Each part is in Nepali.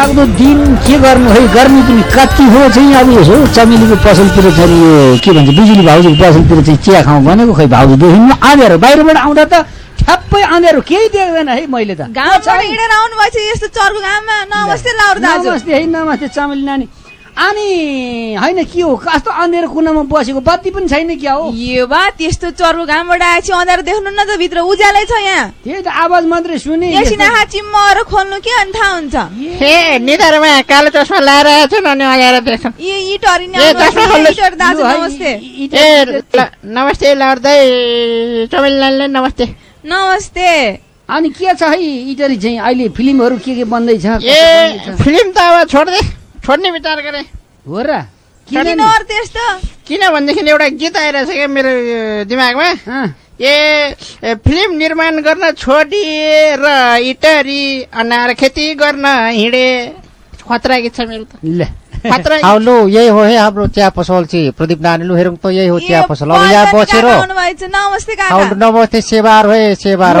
लाग्दो दिन के गर्नु? है गर्मी पनि कति हो चाहिँ अब यसो चमेलीको पसलतिर चाहिँ यो के भन्छ बिजुली भाउजूको पसलतिर चाहिँ चिया खाउँ भनेको? खै भाउजू देखिनु अँध्यारो बाहिरबाट आउँदा त ठ्याप्पै अँध्यारो केही देख्दैन है मैले त। घामबाट हिँडेर आउनु भएछ यस्तो चर्को घाममा नमस्ते लाउर दाजु। नमस्ते है नमस्ते चमेली नानी। अनि होइन के हो? कस्तो अँध्यारो कुनामा बसेको? बत्ती पनि छैन क्या हो? यो बा त्यस्तो चर्को घामबाट आएपछि अँध्यारो देख्नु न त भित्र उज्यालै छ यहाँ। त्यही त आवाज मात्रै सुने। एकछिन आँखा चिम्मएर खोल्नु के अनि थाहा हुन्छ? हे निधारमा कालो चस्मा लाएर आएको छु नि अँध्यारो देख्छ यो इटहरी नि ए, आउनु चस्मा भएछ, खोल्नुहोस्। इटर दाजु लु है, नमस्ते। ए नमस्ते लाउँदै चमेलीलाई नमस्ते। नमस्ते। अनि के छ है इटरी चाहिँ? अहिले फिल्महरू के के बन्दैछ? ए बन्दैछ? फिल्म त अब छोड्दे छोड्ने विचार गरेँ। हो र। किन किनभनेदेखि एउटा गीत आइरहेछ क्या मेरो दिमागमा? ए, फिल्म निर्माण गर्न छोडिए र इटरी अनार खेती गर्न हिँडे। खतरा गीत छ मेरो त। ल। खतरा गीत। अब लु यही हो है हाम्रो चिया पसल चाहिँ प्रदीप नानी लु हेरौँ त यही हो चिया पसल अब यहाँ बसेर नमस्ते सेवार हो सेवार हो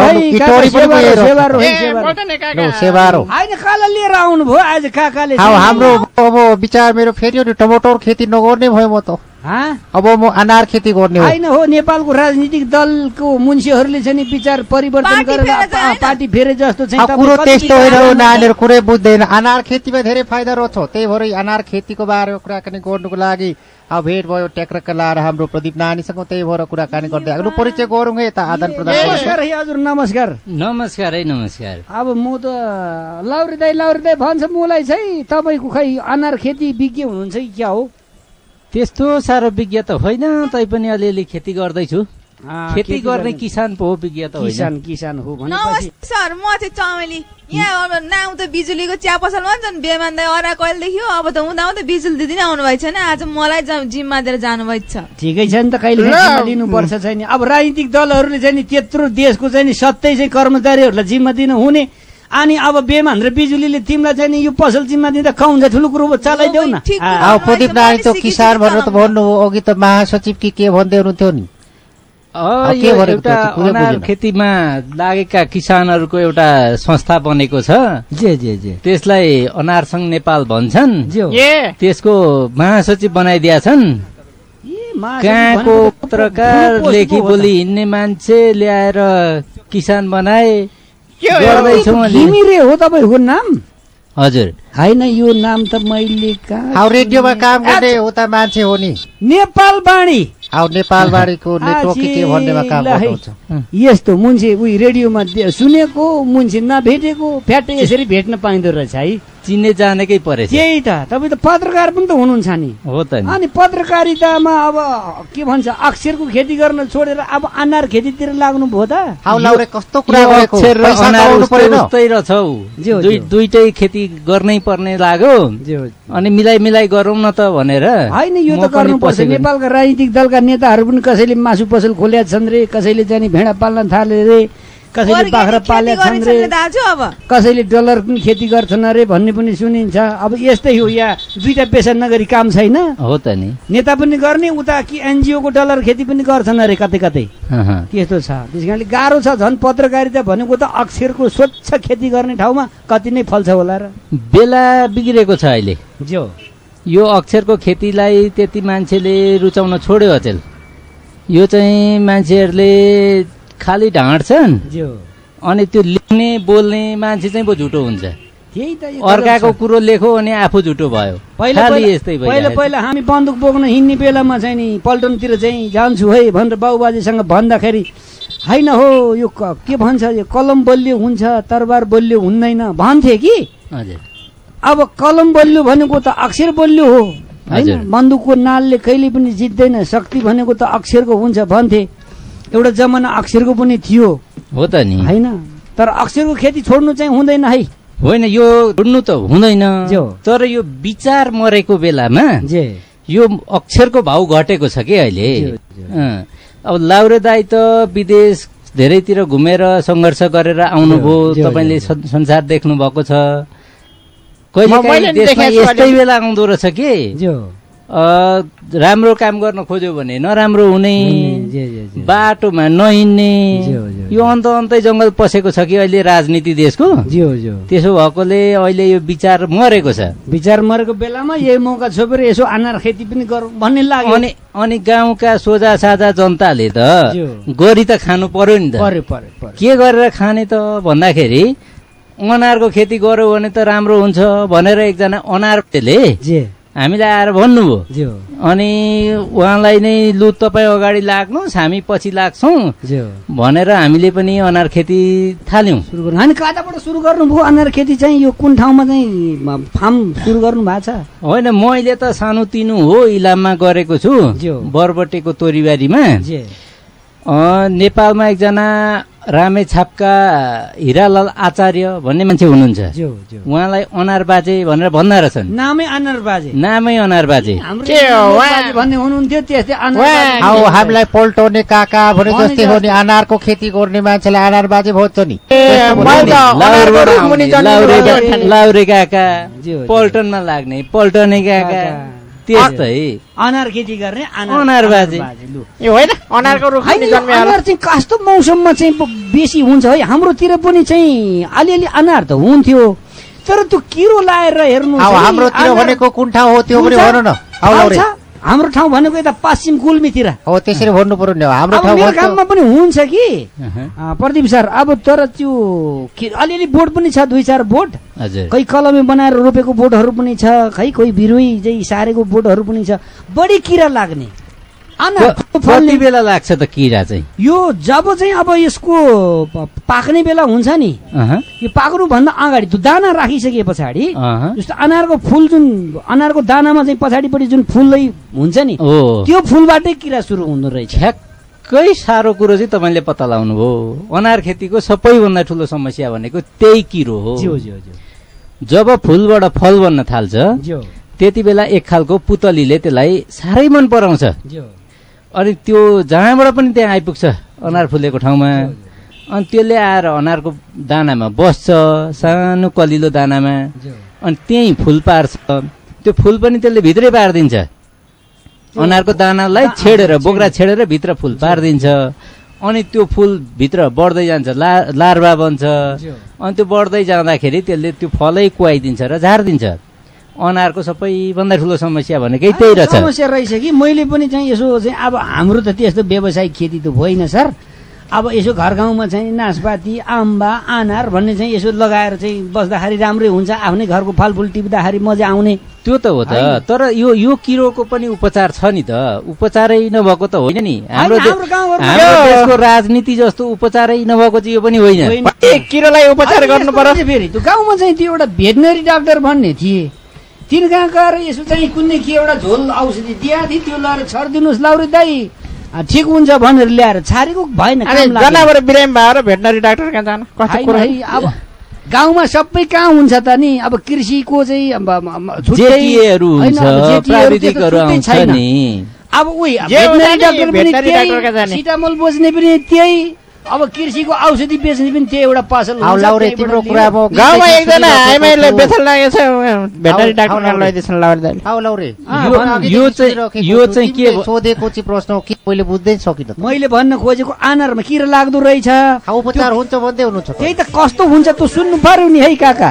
सेवार हो। हाम्रो अब विचार मेरो फेरि टमाटर खेती नगर्ने भयो म त? अब म अनार खेती गर्ने हो। होइन हो नेपालको राजनीतिक दलको मुन्सीहरूले चाहिँ विचार परिवर्तन गरेर पार्टी फेरे जस्तो चाहिँ अब तपाईँ कुरो त्यस्तो होइन? नानीहरू कुरै बुझ्दैन। अनार खेतीमा धेरै फाइदा रहेछ त्यही भएर अनार खेतीको बारेमा कुराकानी गर्नुको लागि अब भेट भयो ट्याक्रक्क लाएर हाम्रो प्रदीप नानीसँग त्यही भएर कुराकानी गर्दै आएको। लु, परिचय गरौँ है यता आदान प्रदान। नमस्कार है हजुर नमस्कार। नमस्कार है नमस्कार। अब म त लाउरी दाई लाउरी दाई भन्छ मलाई चाहिँ तपाईँको खै अनार खेती विज्ञ हुनुहुन्छ कि क्या हो? त्यस्तो साह्रो विज्ञ त होइन तैपनि अलिअलि खेती गर्दैछु। खेती गर्ने किसान पो हो विज्ञ त होइन। किसान किसान हो भनेपछि नमस्ते सर म चाहिँ चमेली। यहाँ अब नाउँ त बिजुलीको चिया पसल भन्छन् बेमान दाई अरा कहिलेदेखि हो अब त हुँदा हुँदा बिजुली दिदी नै आउनु भएको छैन। आज मलाई जिम्मा दिएर जानुभएको छ। ठिकै छ नि त कहिले। लिनुपर्छ चाहिँ नि। अब राजनीतिक दलहरूले चाहिँ नि त्यत्रो देशको चाहिँ नि सत्तै चाहिँ कर्मचारीहरूलाई जिम्मा दिनु हुने अनि अब बेमान र बिजुलीले तिमीलाई चाहिँ नि यो पसल जिम्मा दिँदा कौन्छ ठुलो कुरो चलाइदेऊ न। अब प्रदीप नानी त किसान भनेर त चलाउनु। भन्नु हो अघि त महासचिव कि के भन्दै हुनुहुन्थ्यो नि एउटा अनार। खेतीमा लागेका किसानहरूको एउटा संस्था बनेको छ जे जे जे त्यसलाई अनार संघ नेपाल भन्छन् त्यसको महासचिव बनाइदिया छन् ए, महासचिव कहाँको पत्रकार लेखी। बोली हिँड्ने मान्छे ल्याएर किसान बनाए? गर्दैछु घिमिरे हो तपाईँको नाम? हजुर। होइन यो नाम त मैले कहाँ रेडियोमा काम गर्ने उता मान्छे हो नि। नेपाल बाणी। नेपालबारीको नेटवर्क कि के भन्नेमा काम आजी, गर्नुहुन्छ यस्तो मुन्छे उही रेडियोमा सुनेको मुन्छे नभेटेको फ्याट्टै यसरी भेट्न पाइँदो रहेछ है। चिन्ने जानेकै परेछ। त्यही त। तपाईँ त पत्रकार पनि त हुनुहुन्छ नि। हो त नि। अनि पत्रकारितामा अब के भन्छ अक्षरको खेती गर्न छोडेर अब अनार खेतीतिर लाग्नु भयो त कस्तो कुरा। दुइटै खेती गर्नै पर्ने लाग्यो। अनि मिलाइ मिलाइ गरौँ न त भनेर। होइन यो त गर्नुपर्छ। नेपालका राजनीतिक दलका नेताहरू पनि कसैले मासु पसल खोल्या छन् रे कसैले चाहिँ नि भेडा पाल्न थाले रे कसैले बाख्रा पाल्या छन् रे कसैले डलर पनि खेती गर्छन् अरे भन्ने पनि सुनिन्छ। अब यस्तै हो या दुईटा पेसा नगरी काम छैन? हो त नि। नेता पनि गर्ने उता कि एनजिओको डलर खेती पनि गर्छन् अरे कतै कतै। त्यस्तो छ। त्यस कारणले गाह्रो छ झन् पत्रकारिता भनेको त अक्षरको स्वच्छ खेती गर्ने ठाउँमा कति नै फल्छ होला र। बेला बिग्रेको छ अहिले। जो। यो अक्षरको खेतीलाई त्यति मान्छेले रुचाउन छोड्यो अचेल। यो चाहिँ मान्छेहरूले खालि ढाँट्छन् जो अनि त्यो लेख्ने बोल्ने मान्छे चाहिँ पो झुटो हुन्छ। अर्काको। कुरो लेखो अनि आफू झुटो भयो। पहिला पहिला यस्तै पहिला भइरहेको छ। पहिला हामी बन्दुक बोक्न हिँड्ने बेलामा चाहिँ नि पल्टनतिर चाहिँ जान्छु है भनेर बाबुबाजेसँग भन्दाखेरि होइन हो यो के भन्छ यो कलम बलियो हुन्छ तरबार बलियो हुँदैन। भन्थे कि? हजुर। अब कलम बलियो भनेको त अक्षर बलियो हो। होइन? बन्दुकको नालले कहिले पनि जित्दैन। शक्ति भनेको त अक्षरको हुन्छ भन्थे। एउटा जमाना अक्षरको पनि थियो। हो त नि। होइन? तर अक्षरको खेती छोड्नु चाहिँ हुँदैन है। होइन यो छोड्नु त हुँदैन। तर यो विचार मरेको बेलामा यो अक्षरको भाउ घटेको छ कि अहिले। अब लाउरे दाई त विदेश धेरैतिर घुमेर सङ्घर्ष गरेर आउनुभयो। तपाईँले संसार देख्नु भएको छ। यस्तै। बेला आउँदो रहेछ कि? राम्रो काम गर्न खोज्यो भने नराम्रो हुने। बाटोमा नहिँड्ने यो अन्त अन्तै जङ्गल पसेको छ कि अहिले राजनीति देशको? त्यसो भएकोले अहिले यो विचार मरेको छ। विचार मरेको बेलामा यही मौका छोपेर यसो अनार खेती पनि गरौँ भन्ने लाग्यो। अनि अनि गाउँका सोझा साझा जनताले त। गरी त खानु पर्यो नि त। के गरेर खाने त भन्दाखेरि अनारको खेती गर्यो भने त राम्रो हुन्छ भनेर एकजना अनारले हामीलाई आएर भन्नुभयो। अनि उहाँलाई नै लु तपाईँ अगाडि लाग्नुहोस् हामी पछि लाग्छौँ भनेर हामीले पनि अनार खेती थाल्यौँ। अनि कताबाट सुरु गर्नुभयो अनार खेती चाहिँ यो कुन ठाउँमा चाहिँ फार्म सुरु गर्नु भएको छ? होइन मैले त सानो तिनो हो इलाममा गरेको छु। बरबटेको तोरीबारीमा। नेपालमा एकजना रामे छापका हिरालाल आचार्य भन्ने मान्छे हुनुहुन्छ। उहाँलाई अनार बाजे भनेर भन्दा रहेछन्। नामै अनार बाजे। नामै अनार बाजे। भन्ने हुनुहुन्थ्यो त्यस्तै हामीलाई पल्टाउने काका भने जस्तै हो नि अनारको खेती गर्ने मान्छेलाई अनार बाजे भन्छ नि। लाउरे काका। पल्टनमा लाग्ने पल्टने काका। अनार खेती गर्ने अनार बाजे। होइन? अनारको रुख अनार चाहिँ कस्तो मौसममा चाहिँ बेसी हुन्छ है? हाम्रोतिर पनि चाहिँ अलिअलि अनार त हुन्थ्यो। तर त्यो किरो लाएर हेर्नु हाम्रोतिर भनेको कुन ठाउँ हो त्यो पनि भन न। हाम्रो ठाउँ भनेको यता पश्चिम गुल्मीतिर हो त्यसरी भन्नु पर्यो नि हाम्रो मेरो काममा पनि हुन्छ कि? प्रदीप सर अब तर त्यो अलिअलि बोट पनि छ दुई चार बोट। खै कलमे बनाएर रोपेको बोटहरू पनि छ खै कोही बिरुई चाहिँ सारेको बोटहरू पनि छ। बढी किरा लाग्ने। बेला लाग्छ त किरा चाहिँ। यो जब चाहिँ अब यसको पाक्ने बेला हुन्छ नि यो पाक्नुभन्दा अगाडि त्यो दाना राखिसके पछाडि। जस्तो अनारको फुल जुन अनारको दानामा चाहिँ पछाडिपट्टि जुन फुलै हुन्छ नि त्यो फुलबाटै किरा सुरु हुँदो रहेछ। ठ्याक्कै साह्रो कुरो चाहिँ तपाईँले पत्ता लगाउनु भयो अनार खेतीको सबैभन्दा ठुलो समस्या भनेको त्यही किरो हो। जब फुलबाट फल बन्न थाल्छ त्यति बेला एक खालको पुतलीले त्यसलाई साह्रै मन पराउँछ। अनि त्यो जहाँबाट पनि त्यहाँ आइपुग्छ अनार फुलेको ठाउँमा। अनि त्यसले आएर अनारको दानामा बस्छ सानो कलिलो दानामा। अनि त्यहीँ फुल पार्छ। त्यो फुल पनि त्यसले भित्रै पारिदिन्छ। अनारको दानालाई छेडेर। बोक्रा छेडेर भित्र फुल पारिदिन्छ। अनि त्यो फुल भित्र बढ्दै जान्छ ला लार्वा बन्छ। अनि त्यो बढ्दै जाँदाखेरि त्यसले त्यो फलै कुहाइदिन्छ र झारिदिन्छ। अनारको सबैभन्दा ठुलो समस्या भनेकै त्यही रहेछ। समस्या रहेछ कि? मैले पनि चाहिँ यसो चाहिँ अब हाम्रो त त्यस्तो व्यावसायिक खेती त होइन सर। अब यसो घर गाउँमा चाहिँ नासपाती आम्बा अनार भन्ने चाहिँ यसो लगाएर चाहिँ बस्दाखेरि राम्रै हुन्छ आफ्नै घरको फलफुल टिप्दाखेरि मजा आउने। त्यो त हो त। तर यो यो किरोको पनि उपचार छ नि त। उपचारै नभएको त होइन नि। हाम्रो देशको राजनीति जस्तो उपचारै नभएको चाहिँ यो पनि होइन। किरोलाई उपचार गर्नु पर्यो। फेरि गाउँमा चाहिँ त्यो एउटा भेटनरी डाक्टर भन्ने थिए। तिन कहाँ गएर यसो चाहिँ कुनै के एउटा झोल औषधि दिएको थिए त्यो लगाएर छरिदिनुहोस् लाउरे दाई। ठिक हुन्छ भनेर ल्याएर छारेको भएन। जनावर बिरामी भएर भेटनरी डाक्टर कहाँ जानु? अब गाउँमा सबै कहाँ हुन्छ त नि? अब कृषिको चाहिँ अब उही भेटनरी डाक्टर? सिटामोल बोच्ने पनि त्यही अब कृषिको औषधि बेच्ने पनि त्यही एउटा पसल तिम्रो। कुरा म गाउँमा एकजना। आइमाईले बेथल लागेको छ भेटनरी आउ- डाक्टर आउ कहाँ लाउरे। लाउरे यो चाहिँ- यो। चाहिँ के सोधेको चाहिँ प्रश्न हो कि मैले बुझ्दै सकिनँ त मैले भन्न खोजेको आनारमा किरा लाग्दो रहेछ उपचार हुन्छ भन्दै हुनुहुन्छ त्यही त कस्तो हुन्छ त्यो सुन्नु पर्यो नि है काका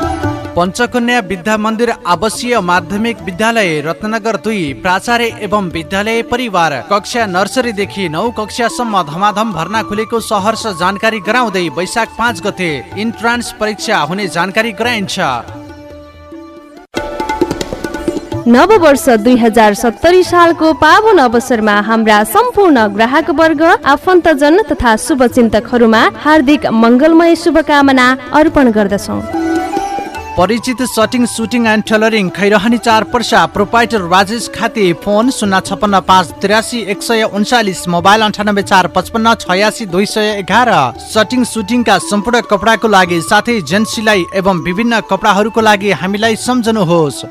पञ्चकन्या विद्या मन्दिर आवासीय माध्यमिक विद्यालय रत्नगर दुई प्राचार्य एवं विद्यालय परिवार कक्षा नर्सरीदेखि नौ कक्षासम्म धमाधम भर्ना खुलेको सहर्ष जानकारी गराउँदै वैशाख पाँच गते इन्ट्रान्स परीक्षा हुने जानकारी गराइन्छ नव वर्ष दुई हजार सत्तरी सालको पावन अवसरमा हाम्रा सम्पूर्ण ग्राहक वर्ग आफन्तजन तथा शुभचिन्तकहरूमा हार्दिक मङ्गलमय शुभकामना अर्पण गर्दछौँ परिचित shirting suiting and tailoring Khairahani चार पर्सा प्रोपाइटर राजेश खाती फोन शून्य छपन्न पाँच त्रियासी एक सय उन्चालिस मोबाइल अन्ठानब्बे चार पचपन्न छयासी दुई सय एघार। सटिङ सुटिङका सम्पूर्ण कपडाको लागि साथै जेन्ट्स सिलाइ एवं विभिन्न कपडाहरूको लागि हामीलाई सम्झनुहोस्।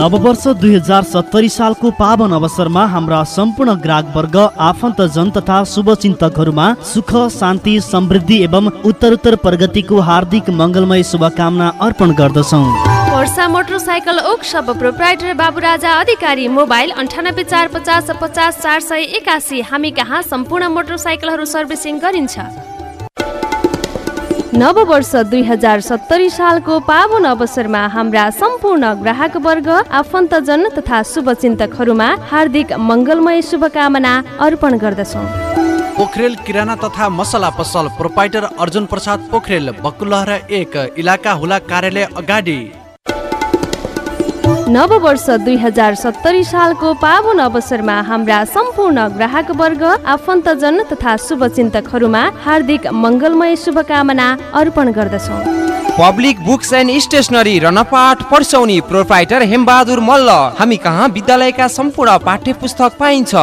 नववर्ष दुई हजार सत्तरी सालको पावन अवसरमा हाम्रा सम्पूर्ण ग्राहकवर्ग आफन्तजन तथा शुभचिन्तकहरूमा सुख शान्ति समृद्धि एवं उत्तरोत्तर प्रगतिको हार्दिक मङ्गलमय शुभकामना अर्पण गर्दछौँ। Barsha motorcycle workshop proprietor Baburaja Adhikari mobile अन्ठानब्बे चार पचास पचास चार सय एकासी। हामी कहाँ सम्पूर्ण मोटरसाइकलहरू सर्भिसिङ गरिन्छ? नव वर्ष दुई हजार सत्तरी सालको पावन अवसरमा हाम्रा सम्पूर्ण ग्राहक वर्ग आफन्तजन तथा शुभचिन्तकहरूमा हार्दिक मङ्गलमय शुभकामना अर्पण गर्दछौँ। पोखरेल किराना तथा मसला पसल प्रोपाइटर अर्जुन प्रसाद पोखरेल बकुलहरा एक इलाका हुला कार्यालय अगाडि। नव वर्ष दुई हजार सत्तरी सालको पावन अवसरमा हाम्रा सम्पूर्ण ग्राहक वर्ग आफन्तजन तथा शुभचिन्तकहरूमा हार्दिक मङ्गलमय शुभकामना अर्पण गर्दछौँ। Public books and stationery Ranpat Parsauni proprietor Hembahadur Malla. हामी कहाँ विद्यालयका सम्पूर्ण पाठ्य पुस्तक पाइन्छ?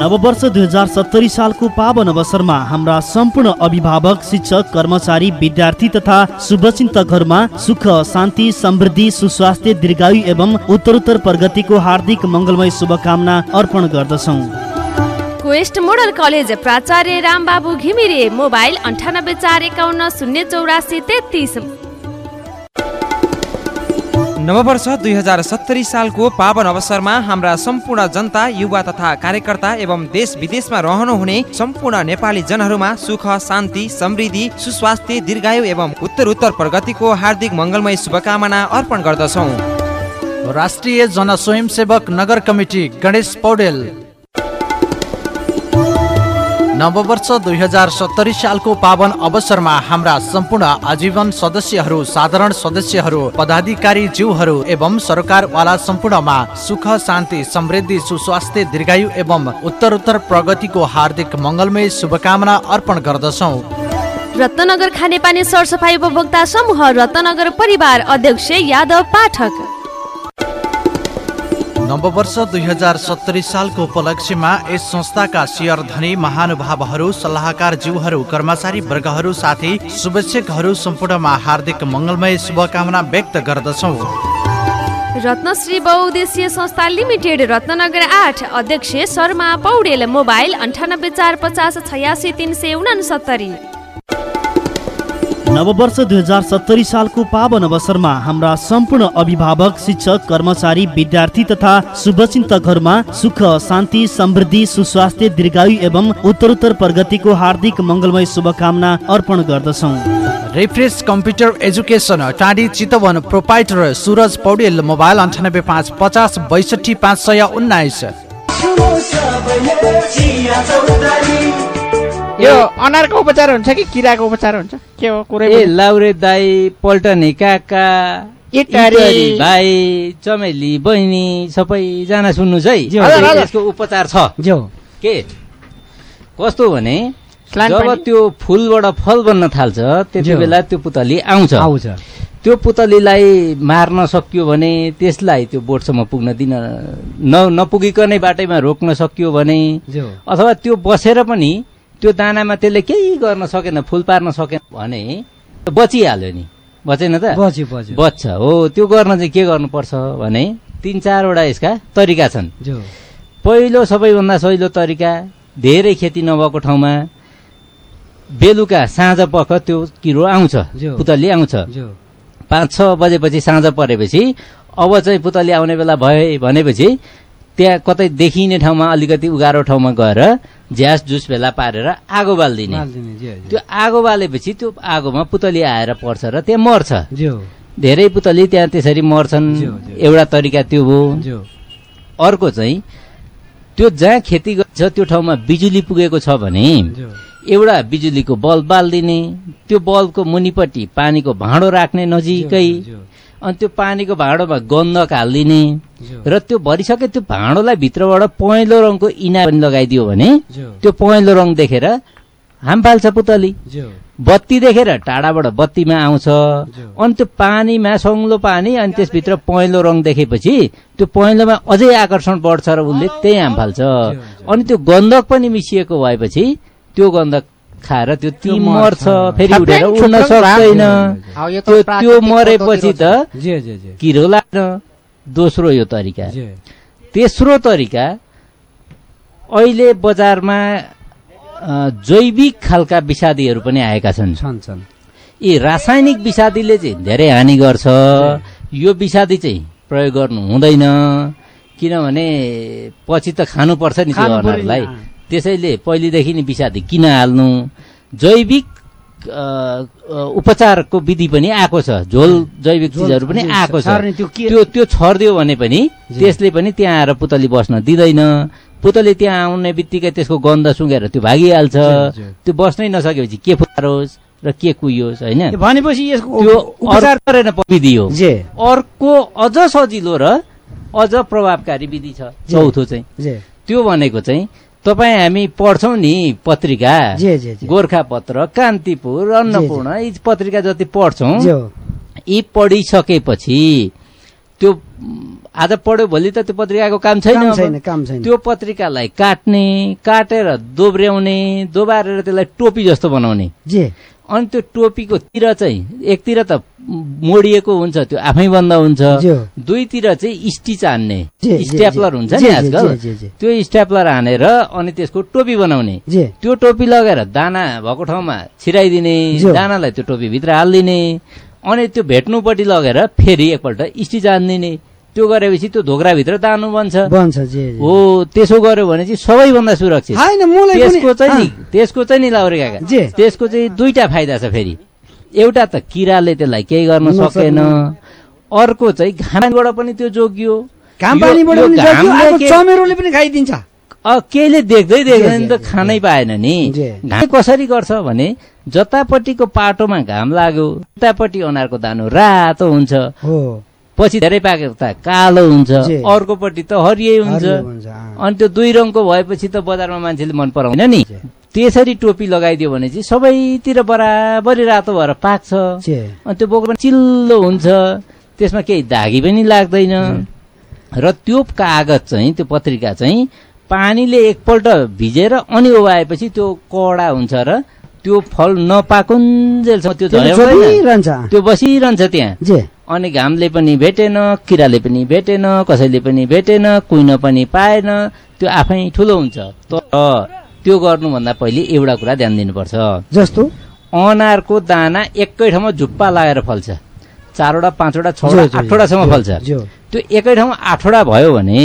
नववर्ष दुई हजार सत्तरी सालको पावन अवसरमा हाम्रा सम्पूर्ण अभिभावक शिक्षक कर्मचारी विद्यार्थी तथा शुभचिन्तकहरूमा सुख शान्ति समृद्धि सुस्वास्थ्य दीर्घायु एवं उत्तरोत्तर प्रगतिको हार्दिक मङ्गलमय शुभकामना अर्पण गर्दछौँ। क्वेस्ट मोडल कलेज प्राचार्य रामबाबु घिमिरे मोबाइल अन्ठानब्बे चार एकाउन्न शून्य चौरासी तेत्तिस। नववर्ष दुई हजार सत्तरी सालको पावन अवसरमा हाम्रा सम्पूर्ण जनता युवा तथा कार्यकर्ता एवं देश विदेशमा रहनुहुने सम्पूर्ण नेपाली जनहरूमा सुख शान्ति समृद्धि सुस्वास्थ्य दीर्घायु एवं उत्तर उत्तर प्रगतिको हार्दिक मङ्गलमय शुभकामना अर्पण गर्दछौँ। राष्ट्रिय जनस्वयंसेवक नगर कमिटी गणेश पौडेल नववर्ष दुई हजार सत्तरी सालको पावन अवसरमा हाम्रा सम्पूर्ण आजीवन सदस्यहरू साधारण सदस्यहरू पदाधिकारी जीवहरू एवं सरकारवाला सम्पूर्णमा सुख शान्ति समृद्धि सुस्वास्थ्य दीर्घायु एवं उत्तरोत्तर प्रगतिको हार्दिक मङ्गलमय शुभकामना अर्पण गर्दछौँ। रत्नगर खानेपानी सरसफाइ उपभोक्ता समूह रत्नगर परिवार अध्यक्ष यादव पाठक। नववर्ष दुई हजार सत्तरी सालको उपलक्ष्यमा यस संस्थाका शेयर धनी महानुभावहरू सल्लाहकार जीवहरू कर्मचारी वर्गहरू साथै शुभेच्छकहरू सम्पूर्णमा हार्दिक मङ्गलमय शुभकामना व्यक्त गर्दछौँ। रत्नश्री बहुद्देशीय संस्था लिमिटेड रत्नगर आठ अध्यक्ष शर्मा पौडेल मोबाइल अन्ठानब्बे चार पचास छयासी तिन सय उनासत्तरी। नववर्ष दुई हजार सत्तरी सालको पावन अवसरमा हाम्रा सम्पूर्ण अभिभावक शिक्षक कर्मचारी विद्यार्थी तथा शुभचिन्तकहरूमा सुख शान्ति समृद्धि सुस्वास्थ्य दीर्घायु एवं उत्तरोत्तर प्रगतिको हार्दिक मङ्गलमय शुभकामना अर्पण गर्दछौँ। Refresh computer education Tadhi Chitwan proprietor Suraj Paudel mobile अन्ठानब्बे पाँच पचास बैसठी पाँच सय उन्नाइस। यो अनारको उपचार हुन्छ कि किराको उपचार हुन्छ? के हो कुरै ए लाउरे दाई पल्टने काका भाइ चमेली बहिनी सबैजना सुन्नुहोस् है। यसको उपचार छ। जो के? कस्तो भने जब? त्यो फुलबाट फल बन्न थाल्छ त्यति। बेला त्यो पुतली आउँछ। आउँछ। त्यो पुतलीलाई मार्न सकियो भने त्यसलाई त्यो बोटसम्म पुग्न दिन न नपुगिकनै बाटैमा रोक्न सकियो भने अथवा त्यो बसेर पनि त्यो दानामा त्यसले केही गर्न सकेन फुल पार्न सकेन भने बचिहाल्यो नि। बचेन त? बज्यो बज्यो बच्छ। हो त्यो गर्न चाहिँ के गर्नुपर्छ भने तिन चारवटा यसका तरिका छन्। पहिलो सबैभन्दा सहिलो तरिका धेरै खेती नभएको ठाउँमा बेलुका साँझ पख त्यो किरो आउँछ। पुतली आउँछ। पाँच छ बजेपछि साँझ परेपछि अब चाहिँ पुतली आउने बेला भयो भनेपछि त्यहाँ कतै देखिने ठाउँमा अलिकति उगारो ठाउँमा गएर झ्यास जुस भेला पारेर आगो बालिदिने। त्यो आगो बालेपछि त्यो आगोमा पुतली आएर पर्छ र त्यहाँ मर्छ। धेरै पुतली त्यहाँ त्यसरी मर्छन्। एउटा तरिका त्यो हो। अर्को चाहिँ त्यो जहाँ खेती गर्छ त्यो ठाउँमा बिजुली पुगेको छ भने एउटा बिजुलीको बल्ब बालिदिने त्यो बल्बको मुनिपट्टि पानीको भाँडो राख्ने नजिकै अनि त्यो पानीको भाँडोमा गन्धक हालिदिने र त्यो भरिसके त्यो भाँडोलाई भित्रबाट पहेँलो रङको इना पनि लगाइदियो भने। त्यो पहेँलो रङ देखेर हाम फाल्छ पुतली। बत्ती देखेर टाढाबाट बत्तीमा आउँछ। अनि त्यो पानीमा सङ्लो पानी अनि त्यसभित्र पहेँलो रङ देखेपछि त्यो पहेँलोमा अझै आकर्षण बढ्छ र उसले त्यही हाम फाल्छ। अनि त्यो गन्धक पनि मिसिएको भएपछि त्यो गन्धक खाएर त्यो ती मर्छ फेरि उठेर उड्न सक्दैन। त्यो त्यो मरेपछि त किरो लाग्न दोस्रो यो तरिका। तेस्रो तरिका अहिले बजारमा जैविक खालका विषादीहरू पनि आएका छन्। छन् छन्। यी रासायनिक विषादीले चाहिँ धेरै हानि गर्छ। यो विषादी चाहिँ प्रयोग गर्नु हुँदैन। किनभने पछि त खानुपर्छ नि त्यो खानु त्यसैले पहिलेदेखि नै विषादी किन हाल्नु? जैविक उपचारको विधि पनि आएको छ। झोल जैविक चिजहरू पनि आएको छ। त्यो त्यो छरिदियो भने पनि त्यसले पनि त्यहाँ आएर पुतली बस्न दिँदैन। पुतली त्यहाँ आउने बित्तिकै त्यसको गन्ध सुँगेर त्यो भागिहाल्छ। त्यो बस्नै नसकेपछि के फुटारोस् र के कुहियोस् होइन? भनेपछि यसको गरेन विधि हो अर्को अझ सजिलो र अझ प्रभावकारी विधि छ। चौथो चाहिँ। त्यो भनेको चाहिँ तपाईँ हामी पढ्छौँ नि पत्रिका। गोर्खा पत्र कान्तिपुर अन्नपूर्ण यी पत्रिका जति पढ्छौँ यी पढिसकेपछि त्यो आज पढ्यो भोलि त त्यो पत्रिकाको काम छैन काम अब। छैन काम छैन। त्यो पत्रिकालाई काट्ने काटेर दोब्र्याउने दोबारेर त्यसलाई टोपी जस्तो बनाउने। जे। अनि त्यो टोपीको तिर चाहिँ एकतिर त मोडिएको हुन्छ त्यो आफै बन्द हुन्छ। दुईतिर चाहिँ स्टिच हान्ने। स्ट्याप्लर हुन्छ नि आजकल। त्यो स्ट्याप्लर हानेर अनि त्यसको टोपी बनाउने। त्यो टोपी लगेर दाना भएको ठाउँमा छिराइदिने। दानालाई त्यो टोपीभित्र हालिदिने। अनि त्यो भेट्नुपट्टि लगेर फेरि एकपल्ट स्टिच हानिदिने त्यो गरेपछि त्यो धोक्राभित्र दानु बन्छ। बन्छ। हो त्यसो गर्यो भने चाहिँ सबैभन्दा सुरक्षित। त्यसको चाहिँ त्यसको चाहिँ नि लाउरे काका। त्यसको चाहिँ दुईटा फाइदा छ फेरि। एउटा त किराले त्यसलाई केही गर्न। सकेन। अर्को चाहिँ घामबाट पनि त्यो जोगियो। घाम पानीबाट पनि चमेरोले पनि खाइदिन्छ केहीले देख्दै देख्दैन त खानै पाएन नि। घाम कसरी गर्छ भने जतापट्टिको पाटोमा घाम लाग्यो उतापट्टि अनारको दानो रातो हुन्छ। पछि धेरै पाकेको त कालो हुन्छ। अर्कोपट्टि त हरियै हुन्छ। अनि त्यो दुई रङको भएपछि त बजारमा मान्छेले मन पराउँदैन नि। त्यसरी टोपी लगाइदियो भने चाहिँ सबैतिर बराबरी रातो भएर पाक्छ। अनि त्यो बोक्रो पनि चिल्लो हुन्छ। त्यसमा केही दागी पनि लाग्दैन। र त्यो कागज चाहिँ त्यो पत्रिका चाहिँ पानीले एकपल्ट भिजेर अनि ओभाएपछि त्यो कडा हुन्छ र त्यो फल नपाकुन्जेलसम्म त्यो झऱ्याउँदैन। त्यो बसिरहन्छ त्यहाँ। अनि घामले पनि भेटेन किराले पनि भेटेन कसैले पनि भेटेन कुहिन पनि पाएन त्यो आफै ठुलो हुन्छ। तर त्यो गर्नुभन्दा पहिले एउटा कुरा ध्यान दिनुपर्छ। जस्तो? अनारको दाना एकै ठाउँमा झुप्पा लागेर फल्छ। चारवटा पाँचवटा छवटा आठवटासम्म फल्छ। त्यो एकै ठाउँमा आठवटा भयो भने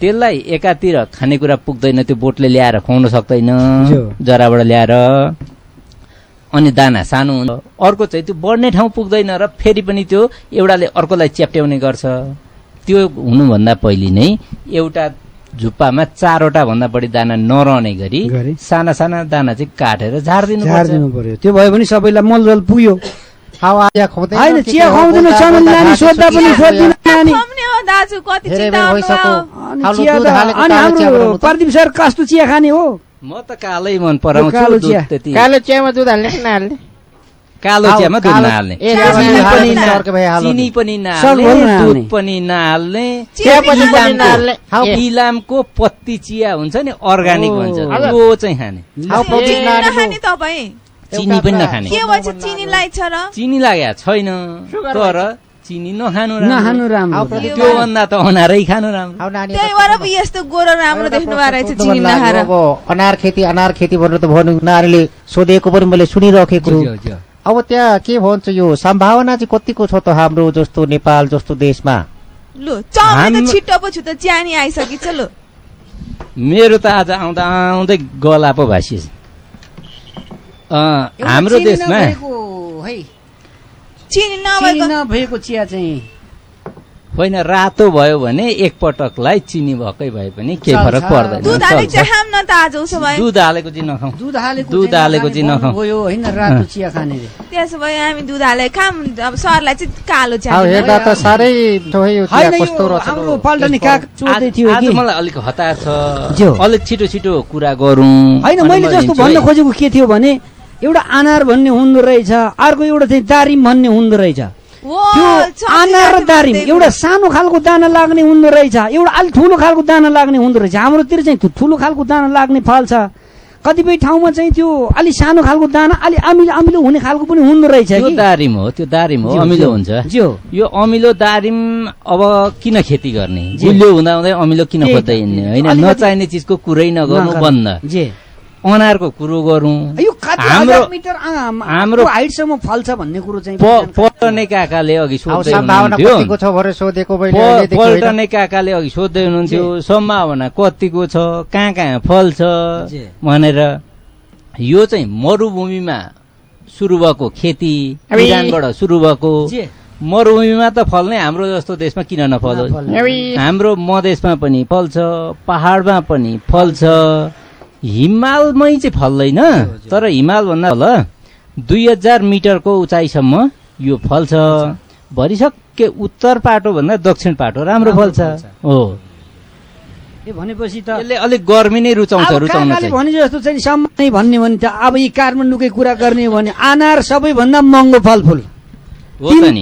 त्यसलाई एकातिर खानेकुरा पुग्दैन त्यो बोटले ल्याएर खुवाउन सक्दैन। जराबाट ल्याएर। अनि दाना सानो हुन्छ। अर्को चाहिँ त्यो बढ्ने ठाउँ पुग्दैन र फेरि पनि त्यो एउटाले अर्कोलाई च्याप्ट्याउने गर्छ। त्यो हुनुभन्दा पहिले नै एउटा झुप्पामा चारवटा भन्दा बढी दाना नरहने गरी। साना साना दाना चाहिँ काटेर झारिदिनु पर्यो। त्यो भयो भने सबैलाई मलजल पुग्यो। होइन चिया खुवाउँदैन बोल्दा नानी सोद्धा पनि। सोध्दिन नानी अनि हाम्रो। प्रदीप सर कस्तो चिया खाने हो म त कालै मन पराउँछु कालो दुध चिया। त्यति कालो चियामा दुध हाल्ने नहाल्ने कालो चियामा दुध नहाल्ने चिनी पनि नहाल्ने। पनि नहाल्ने इलामको- पत्ती चिया हुन्छ नि अर्ग्यानिक हजुर। त्यो चाहिँ खाने तपाईँ चिनी पनि नखाने। के भन्छ चिनी लाग्छ र? चिनी लागेको छैन। तर चिनी नखानु राम्रो। नखानु राम्रो। त्योभन्दा त अनारै खानु राम्रो। त्यही भएर यस्तो गोरो राम्रो देख्नु भएको रहेछ चिनी। नखाएर। अब अनार खेती अनार खेती भनेर त भन्नु नारीले सोधेको पनि मैले सुनिराखेको। अब त्यहाँ के भन्छ यो सम्भावना चाहिँ कतिको छ त हाम्रो जस्तो नेपाल जस्तो देशमा? लु चाउमिन छिट्टो पो छु त च्यानी आइसकेछ लु। मेरो त आज आउँदा आउँदै गला पो भाँसिएछ। अँ, हाम्रो देशमा? है। चिनी चिनी नभएको नभएको चिया चाहिँ होइन रातो भयो भने एकपटकलाई चिनी भएकै भए पनि केही फरक पर्दैन। दुध हालेको चल्छ। चाहिँ खाम न त आज उसो भए। दुध हालेको चाहिँ नखाउँ दुध हालेको दुध चाहिँ हालेको चाहिँ नखाने नखाउँ। गयो होइन रातो चिया खाने त्यसो भए हामी दुध हालेको खाम अब सरलाई चाहिँ कालो चिया हेर्दा त साह्रै पल्टनी काग चोर्दै थियो कि? मलाई अलिक हतार। छ। अलिक छिटो छिटो कुरा गरौँ। होइन मैले म जस्तो भन्न। खोजेको के थियो भने एउटा अनार भन्ने हुँदो रहेछ अर्को एउटा चाहिँ दारिम भन्ने हुँदो रहेछ। त्यो अनार र दारिम एउटा सानो खालको दाना लाग्ने हुँदो रहेछ एउटा अलिक ठुलो खालको दाना लाग्ने हुँदो रहेछ। हाम्रोतिर चाहिँ ठुलो खालको दाना लाग्ने फल छ। कतिपय ठाउँमा चाहिँ त्यो अलिक सानो खालको दाना अलिक अमिलो अमिलो हुने खालको पनि हुँदो रहेछ त्यो कि? दारिम हो त्यो दारिम हो अमिलो हुन्छ। यो अमिलो दारिम अब किन खेती गर्ने। गुलियो हुँदा हुँदै अमिलो किन। खोज्दै हिँड्ने? होइन नचाहिने चिजको कुरै नगर्नु नगर। बन्द। जे। अनारको कुरो गरौँ। हाम्रो हाइटसम्म फल्छ भन्ने कुरो चाहिँ प- पल्टने काकाले अघि सोध्दै हुनुहुन्थ्यो। पल्टने काकाले अघि सोध्दै हुनुहुन्थ्यो सम्भावना कतिको छ कहाँ कहाँ फल्छ। भनेर। यो चाहिँ मरुभूमिमा सुरु भएको खेती। इरानबाट सुरु भएको। मरुभूमिमा त फल्ने हाम्रो जस्तो देशमा किन नफलोस् हाम्रो मधेसमा पनि फल्छ पहाडमा पनि फल्छ। हिमालमै चाहिँ फल्दैन। तर हिमाल भन्दा ल दुई हजार मिटरको उचाइसम्म यो फल्छ। भरिसक्के उत्तर पाटो भन्दा दक्षिण पाटो राम्रो फल्छ। हो। ए भनेपछि त यसले अलिक गर्मी नै रुचाउँछ रुचाउन भने जस्तो चाहिँ सम्म भन्ने भने त अब यी काठमाडौँकै कुरा गर्ने हो भने अनार सबैभन्दा महँगो फलफुल।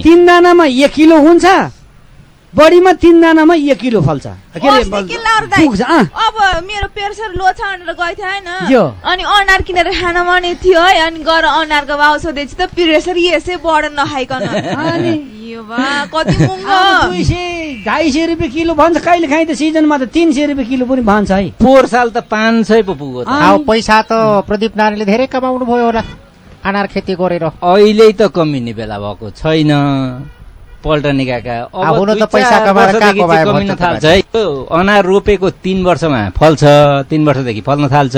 तिन दानामा एक किलो हुन्छ। बढीमा तिन दानामा एक किलो फल्छ। अब मेरो प्रेसर लो छ भनेर गएको थिएँ होइन। अनि अनार किनेर खान मन थियो है? अनि गएर अनारको भाउ सोधेपछि त प्रेसर यसै बढ नखाइकन। दुई सय ढाई सय रुपियाँ किलो भन्छ। कहिले काहीँ त सिजनमा त तिन सय रुपियाँ किलो पनि भन्छ है? पोहोर साल त पाँच सय पो पुग्यो त। अँ। अब पैसा त प्रदीप नानीले धेरै कमाउनु भयो होला। अनार खेती गरेर। अहिले त कमिने बेला भएको छैन। कमिन भन्छ थाल्छ। है अनार रोपेको तिन वर्षमा फल्छ तिन वर्षदेखि फल्न थाल्छ।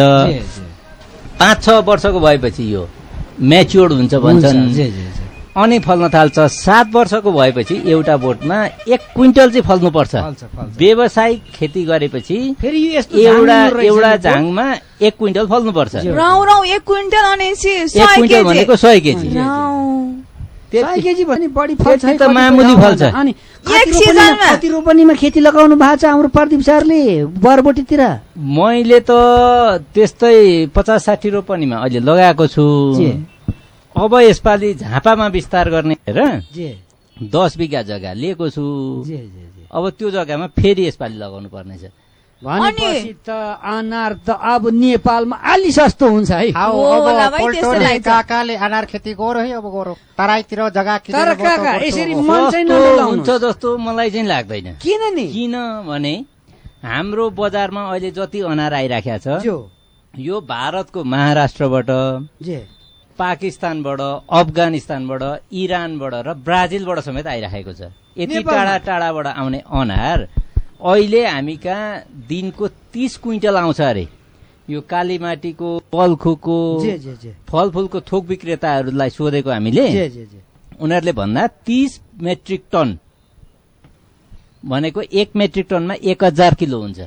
पाँच छ वर्षको भएपछि यो म्याच्योर्ड हुन्छ भन्छन्। अनि फल्न थाल्छ। सात वर्षको भएपछि एउटा बोटमा एक क्विन्टल चाहिँ फल्नुपर्छ। व्यावसायिक खेती गरेपछि फेरि यो यस्तो एउटा एउटा झाङमा एक क्विन्टल फल्नुपर्छ। एक क्विन्टल भनेको सय केजी। रौ। सय त्यति- केजी बढी फल्छ। अनि कति रोपनीमा- सिजनमा। कति रोपनीमा खेती लगाउनु भएको छ हाम्रो प्रदीप सरले बरबोटीतिर मैले त त्यस्तै पचास साठी रोपनीमा अहिले लगाएको छु जे। अब यसपालि झापामा विस्तार गर्ने हेर जे दस बिघा जग्गा लिएको छु जे जे जे अब त्यो जग्गामा फेरि यसपालि लगाउनु पर्नेछ भनेपछि त अनार त अब नेपालमा अलि सस्तो हुन्छ है। काकाले अनार खेती गरो है अब गरो तराईतिर जग्गा तर काका यसरी। मन चाहिँ हुन्छ जस्तो मलाई चाहिँ लाग्दैन किन नि किनभने हाम्रो बजारमा अहिले जति अनार आइराखेको छ यो भारतको महाराष्ट्रबाट जे? पाकिस्तानबाट अफगानिस्तानबाट इरानबाट र ब्राजिलबाट समेत आइराखेको छ। यति? टाढा टाढाबाट आउने अनार अहिले हामी कहाँ दिनको तीस क्विन्टल आउँछ अरे। यो कालीमाटीको पल्खुको फलफुलको थोक विक्रेताहरूलाई सोधेको हामीले। उनीहरूले भन्दा तीस मेट्रिक टन भनेको एक मेट्रिक टनमा एक हजार किलो हुन्छ।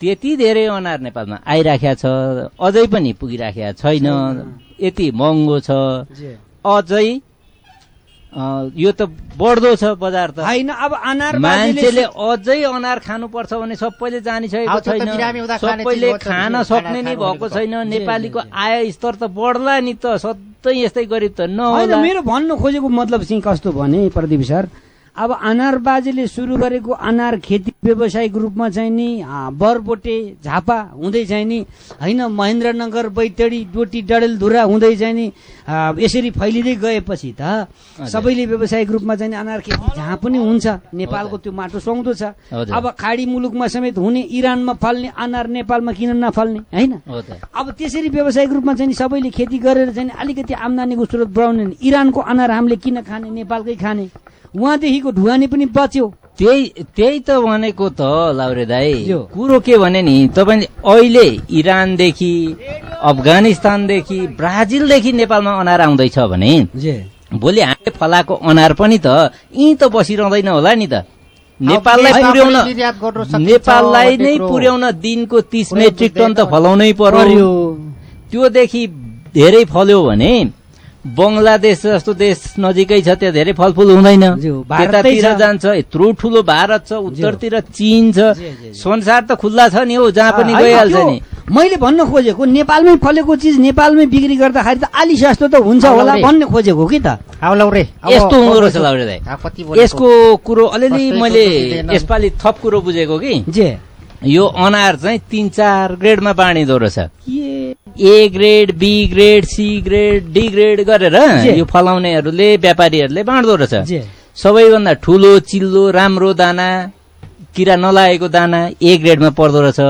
त्यति धेरै अनार नेपालमा आइराखेको छ अझै पनि पुगिराखेको छैन यति महँगो छ। अझै यो त बढ्दो छ बजार त। होइन अब अनार मान्छेले अझै अनार खानुपर्छ भने सबैले जानिसकेको छैन। सबैले खान सक्ने नै भएको। छैन। नेपालीको। आय स्तर त बढ्ला नि त। सधैँ यस्तै गरिब त नहोला। मेरो भन्नु खोजेको मतलब चाहिँ कस्तो भने प्रदीप सर अब अनार बाजेले सुरु गरेको अनार खेती व्यावसायिक रूपमा चाहिँ नि बरबोटे झापा हुँदै चाहिँ नि होइन महेन्द्रनगर बैतडी डोटी डडेलधुरा हुँदै चाहिँ नि यसरी फैलिँदै गएपछि त सबैले व्यावसायिक रूपमा चाहिँ अनार खेती जहाँ पनि हुन्छ नेपालको त्यो माटो सुहाउँदो छ। अब खाडी मुलुकमा समेत हुने इरानमा फल्ने अनार नेपालमा किन नफल्ने होइन? अब त्यसरी व्यावसायिक रूपमा चाहिँ सबैले खेती गरेर चाहिँ अलिकति आम्दानीको स्रोत बढाउने इरानको अनार हामीले किन खाने नेपालकै खाने? उहाँदेखिको ढुवानी पनि बच्यो त्यही त्यही त भनेको त लाउरे दाई। कुरो के भने नि तपाईँले अहिले इरानदेखि अफगानिस्तानदेखि ब्राजिलदेखि नेपालमा अनार आउँदैछ भने जे भोलि हामीले फलाएको अनार पनि त यहीँ त बसिरहँदैन होला नि त नेपाललाई पुर्याउन नेपाललाई नै। पुर्याउन दिनको तिस पुरै मेट्रिक टन त। फलाउनै पर्यो पर्यो त्योदेखि धेरै फल्यो भने बङ्गलादेश जस्तो देश नजिकै छ त्यहाँ धेरै फलफुल हुँदैन ज्यू, भारतै त्यतातिर छ। जान्छ यत्रो ठुलो भारत छ उत्तरतिर चीन छ। संसार त खुल्ला छ नि हो जहाँ पनि गइहाल्छ नि मैले भन्न खोजेको नेपालमै फलेको चिज नेपालमै बिक्री गर्दाखेरि त आली सस्तो त हुन्छ होला। भन्ने खोजेको कि त अब लौ रे अब- यस्तो हुँदो रहेछ लाउरे? यसको कुरो अलिअलि मैले। यसपालि थप कुरो बुझेको कि जे यो अनार चाहिँ तिन चार ग्रेडमा बाँडिँदो रहेछ। A, A grade B grade C grade D grade गरेर। यो फलाउनेहरूले व्यापारीहरूले बाँड्दो रहेछ। सबैभन्दा ठुलो चिल्लो राम्रो दाना किरा नलागेको दाना ए ग्रेडमा पर्दो रहेछ।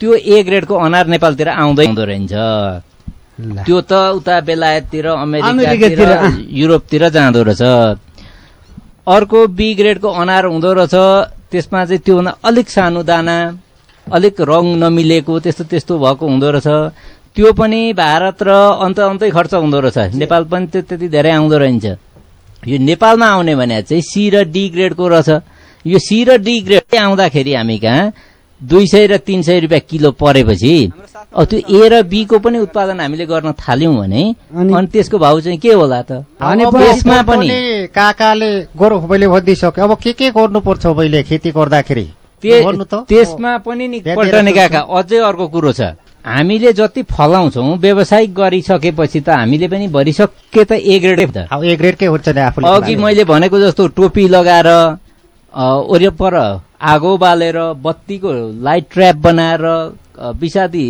त्यो ए ग्रेडको अनार नेपालतिर आउँदै आउँदो रहन्छ। त्यो त उता बेलायततिर अमेरिकातिर। युरोपतिर जाँदो रहेछ। अर्को बी ग्रेडको अनार हुँदो रहेछ। त्यसमा चाहिँ त्योभन्दा अलिक सानो दाना अलिक रङ नमिलेको त्यस्तो त्यस्तो भएको हुँदो रहेछ। त्यो पनि भारत र अन्त अन्तै खर्च हुँदो रहेछ। नेपाल पनि त्यो त्यति धेरै आउँदो रहन्छ। यो नेपालमा आउने भने चाहिँ सी र डी ग्रेडको रहेछ। यो सी र डी ग्रेड आउँदाखेरि हामी कहाँ दुई सय र तिन सय रुपियाँ किलो परेपछि अब त्यो ए र बी को पनि उत्पादन हामीले गर्न थाल्यौँ भने अनि- त्यसको भाउ चाहिँ के होला त? त्यसमा पनि काकाले गोरु मैले भनिदिइसक्यो अब के के गर्नुपर्छ मैले खेती गर्दाखेरि? त्यसमा पनि नि पल्टने काका अझै अर्को कुरो छ। हामीले जति फलाउँछौँ व्यवसायिक गरिसकेपछि त हामीले पनि भरिसके त ए ग्रेड ए ग्रेडकै हुन्छ अघि मैले भनेको जस्तो टोपी लगाएर वरिपर आगो बालेर बत्तीको लाइट ट्र्याप बनाएर विषादी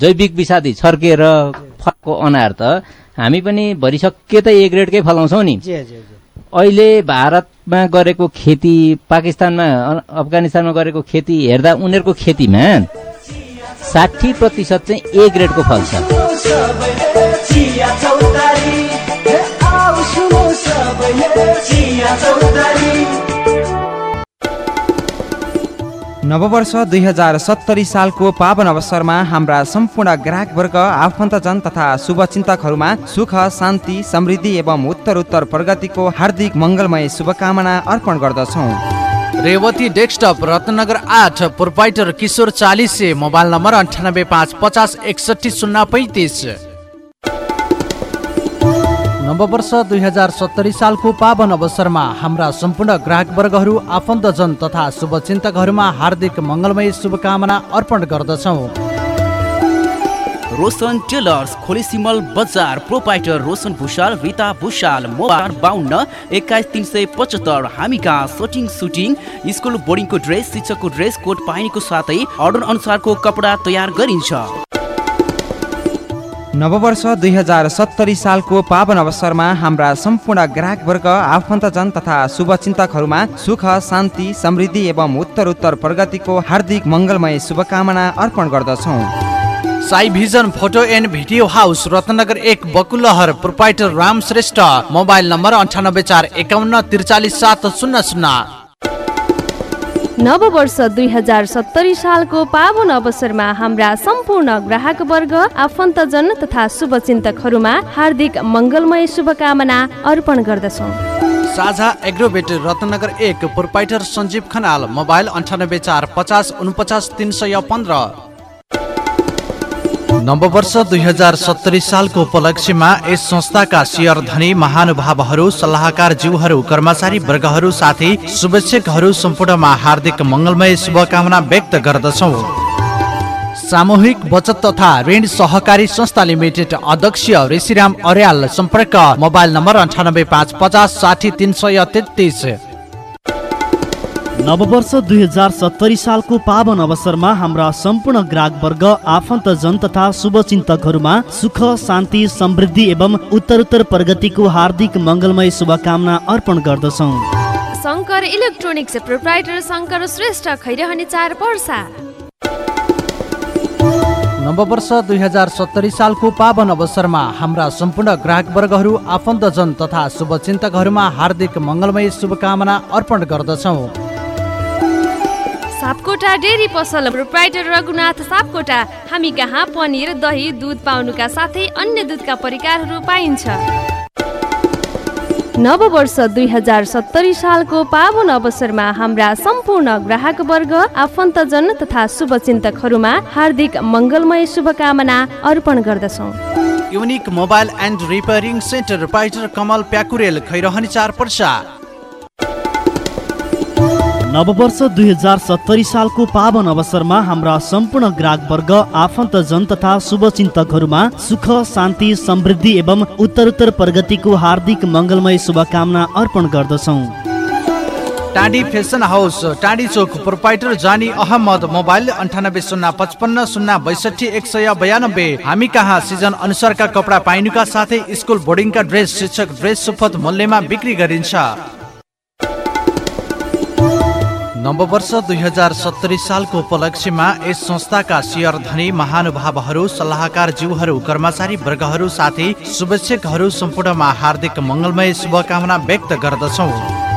जैविक विषादी छर्केर फलको अनार त हामी पनि भरिसके त ए ग्रेडकै फलाउँछौँ नि। जे जे जे। अहिले भारतमा गरेको खेती पाकिस्तानमा अफगानिस्तानमा गरेको खेती हेर्दा उनीहरूको खेतीमा साठी प्रतिशत चाहिँ ए ग्रेडको फल्छ नववर्ष दुई हजार सत्तरी सालको पावन अवसरमा हाम्रा सम्पूर्ण ग्राहकवर्ग आफन्तजन तथा शुभचिन्तकहरूमा सुख शान्ति समृद्धि एवं उत्तर उत्तर प्रगतिको हार्दिक मङ्गलमय शुभकामना अर्पण गर्दछौँ। रेवती डेस्कटप रत्नगर आठ proprietor Kishor Chalise mobile number अन्ठानब्बे पाँच पचास एकसठी शून्य पैँतिस। नववर्ष दुई हजार सत्तरी सालको पावन अवसरमा हाम्रा सम्पूर्ण ग्राहकवर्गहरू आफन्तजन तथा शुभचिन्तकहरूमा हार्दिक मङ्गलमय शुभकामना अर्पण गर्दछौँ। रोशन टेलर्स खोलिसिमल बजार प्रोपाइटर रोशन भूषाल रिता भूषाल मोबाइल बाहन्न एक्काइस तिन सय पचहत्तर। हामी कहाँ सटिङ सुटिङ स्कुल बोर्डिङको ड्रेस शिक्षकको ड्रेस कोड पाइनेको साथै अर्डर अनुसारको कपडा तयार गरिन्छ। नववर्ष दुई हजार सत्तरी सालको पावन अवसरमा हाम्रा सम्पूर्ण ग्राहकवर्ग आफन्तजन तथा शुभचिन्तकहरूमा सुख शान्ति समृद्धि एवं उत्तर उत्तर प्रगतिको हार्दिक मङ्गलमय शुभकामना अर्पण गर्दछौँ। Sai vision photo and video house Ratnagar एक Bakulahar proprietor Ram Shrestha mobile number अन्ठानब्बे चार एकाउन्न त्रिचालिस सात शून्य शून्य। नव वर्ष दुई हजार सत्तरी सालको पावन अवसरमा हाम्रा सम्पूर्ण ग्राहक वर्ग आफन्तजन तथा शुभचिन्तकहरूमा हार्दिक मङ्गलमय शुभकामना अर्पण गर्दछौँ। साझा एग्रोबेट रत्नगर एक प्रोपाइटर सञ्जीव खनाल मोबाइल अन्ठानब्बे चार पचास उनपचास तिन सय पन्ध्र। नववर्ष दुई हजार सत्तरी सालको उपलक्ष्यमा यस संस्थाका शेयर धनी महानुभावहरू सल्लाहकार जीवहरू कर्मचारी वर्गहरू साथै शुभेच्छकहरू सम्पूर्णमा हार्दिक मङ्गलमय शुभकामना व्यक्त गर्दछौ। सामूहिक बचत तथा ऋण सहकारी संस्था लिमिटेड अध्यक्ष ऋषिराम अर्याल सम्पर्क मोबाइल नम्बर अन्ठानब्बे पाँच पचास साठी तिन सय तेत्तिस। नववर्ष दुई हजार सत्तरी सालको पावन अवसरमा हाम्रा सम्पूर्ण ग्राहकवर्ग आफन्तजन तथा शुभचिन्तकहरूमा सुख शान्ति समृद्धि एवं उत्तरोत्तर प्रगतिको हार्दिक मङ्गलमय शुभकामना अर्पण गर्दछौँ। शङ्कर इलेक्ट्रोनिक्स प्रोप्राइटर शङ्कर श्रेष्ठ खैरहने चार पर्सा। नववर्ष दुई हजार सत्तरी सालको पावन अवसरमा हाम्रा सम्पूर्ण ग्राहकवर्गहरू आफन्तजन तथा शुभचिन्तकहरूमा हार्दिक मङ्गलमय शुभकामना अर्पण गर्दछौँ। सापकोटा डेरी पसल प्रोप्राइटर रघुनाथ सापकोटा। हामी कहाँ पनिर दही दुध पाउनुका साथै अन्य दुधका परिकारहरू पाइन्छ। नव वर्ष दुई हजार सत्तरी सालको पावन अवसरमा हाम्रा सम्पूर्ण ग्राहक वर्ग आफन्तजन तथा शुभचिन्तकहरूमा हार्दिक मङ्गलमय शुभकामना अर्पण गर्दछौँ। Unique mobile and repairing centre proprietor Kamal Pyakurel Khairahani चार पर्सा। नववर्ष दुई हजार सत्तरी सालको पावन अवसरमा हाम्रा सम्पूर्ण ग्राहक वर्ग आफन्तजन तथा शुभचिन्तकहरूमा सुख शान्ति समृद्धि एवं उत्तरोत्तर प्रगतिको हार्दिक मङ्गलमय शुभकामना अर्पण गर्दछौँ। टाँडी फेसन हाउस टाँडी चोक प्रोपाइटर जानी अहमद मोबाइल अन्ठानब्बे शून्य पचपन्न शून्य बैसठी एक सय बयानब्बे। हामी कहाँ? सिजन अनुसारका कपडा पाइनुका साथै स्कुल बोर्डिङका ड्रेस शिक्षक ड्रेस सुपथ मूल्यमा बिक्री गरिन्छ। नववर्ष दुई हजार सत्तरी सालको उपलक्ष्यमा यस संस्थाका सेयर धनी महानुभावहरू सल्लाहकार जीवहरू कर्मचारी वर्गहरू साथै शुभेच्छकहरू सम्पूर्णमा हार्दिक मङ्गलमय शुभकामना व्यक्त गर्दछौँ।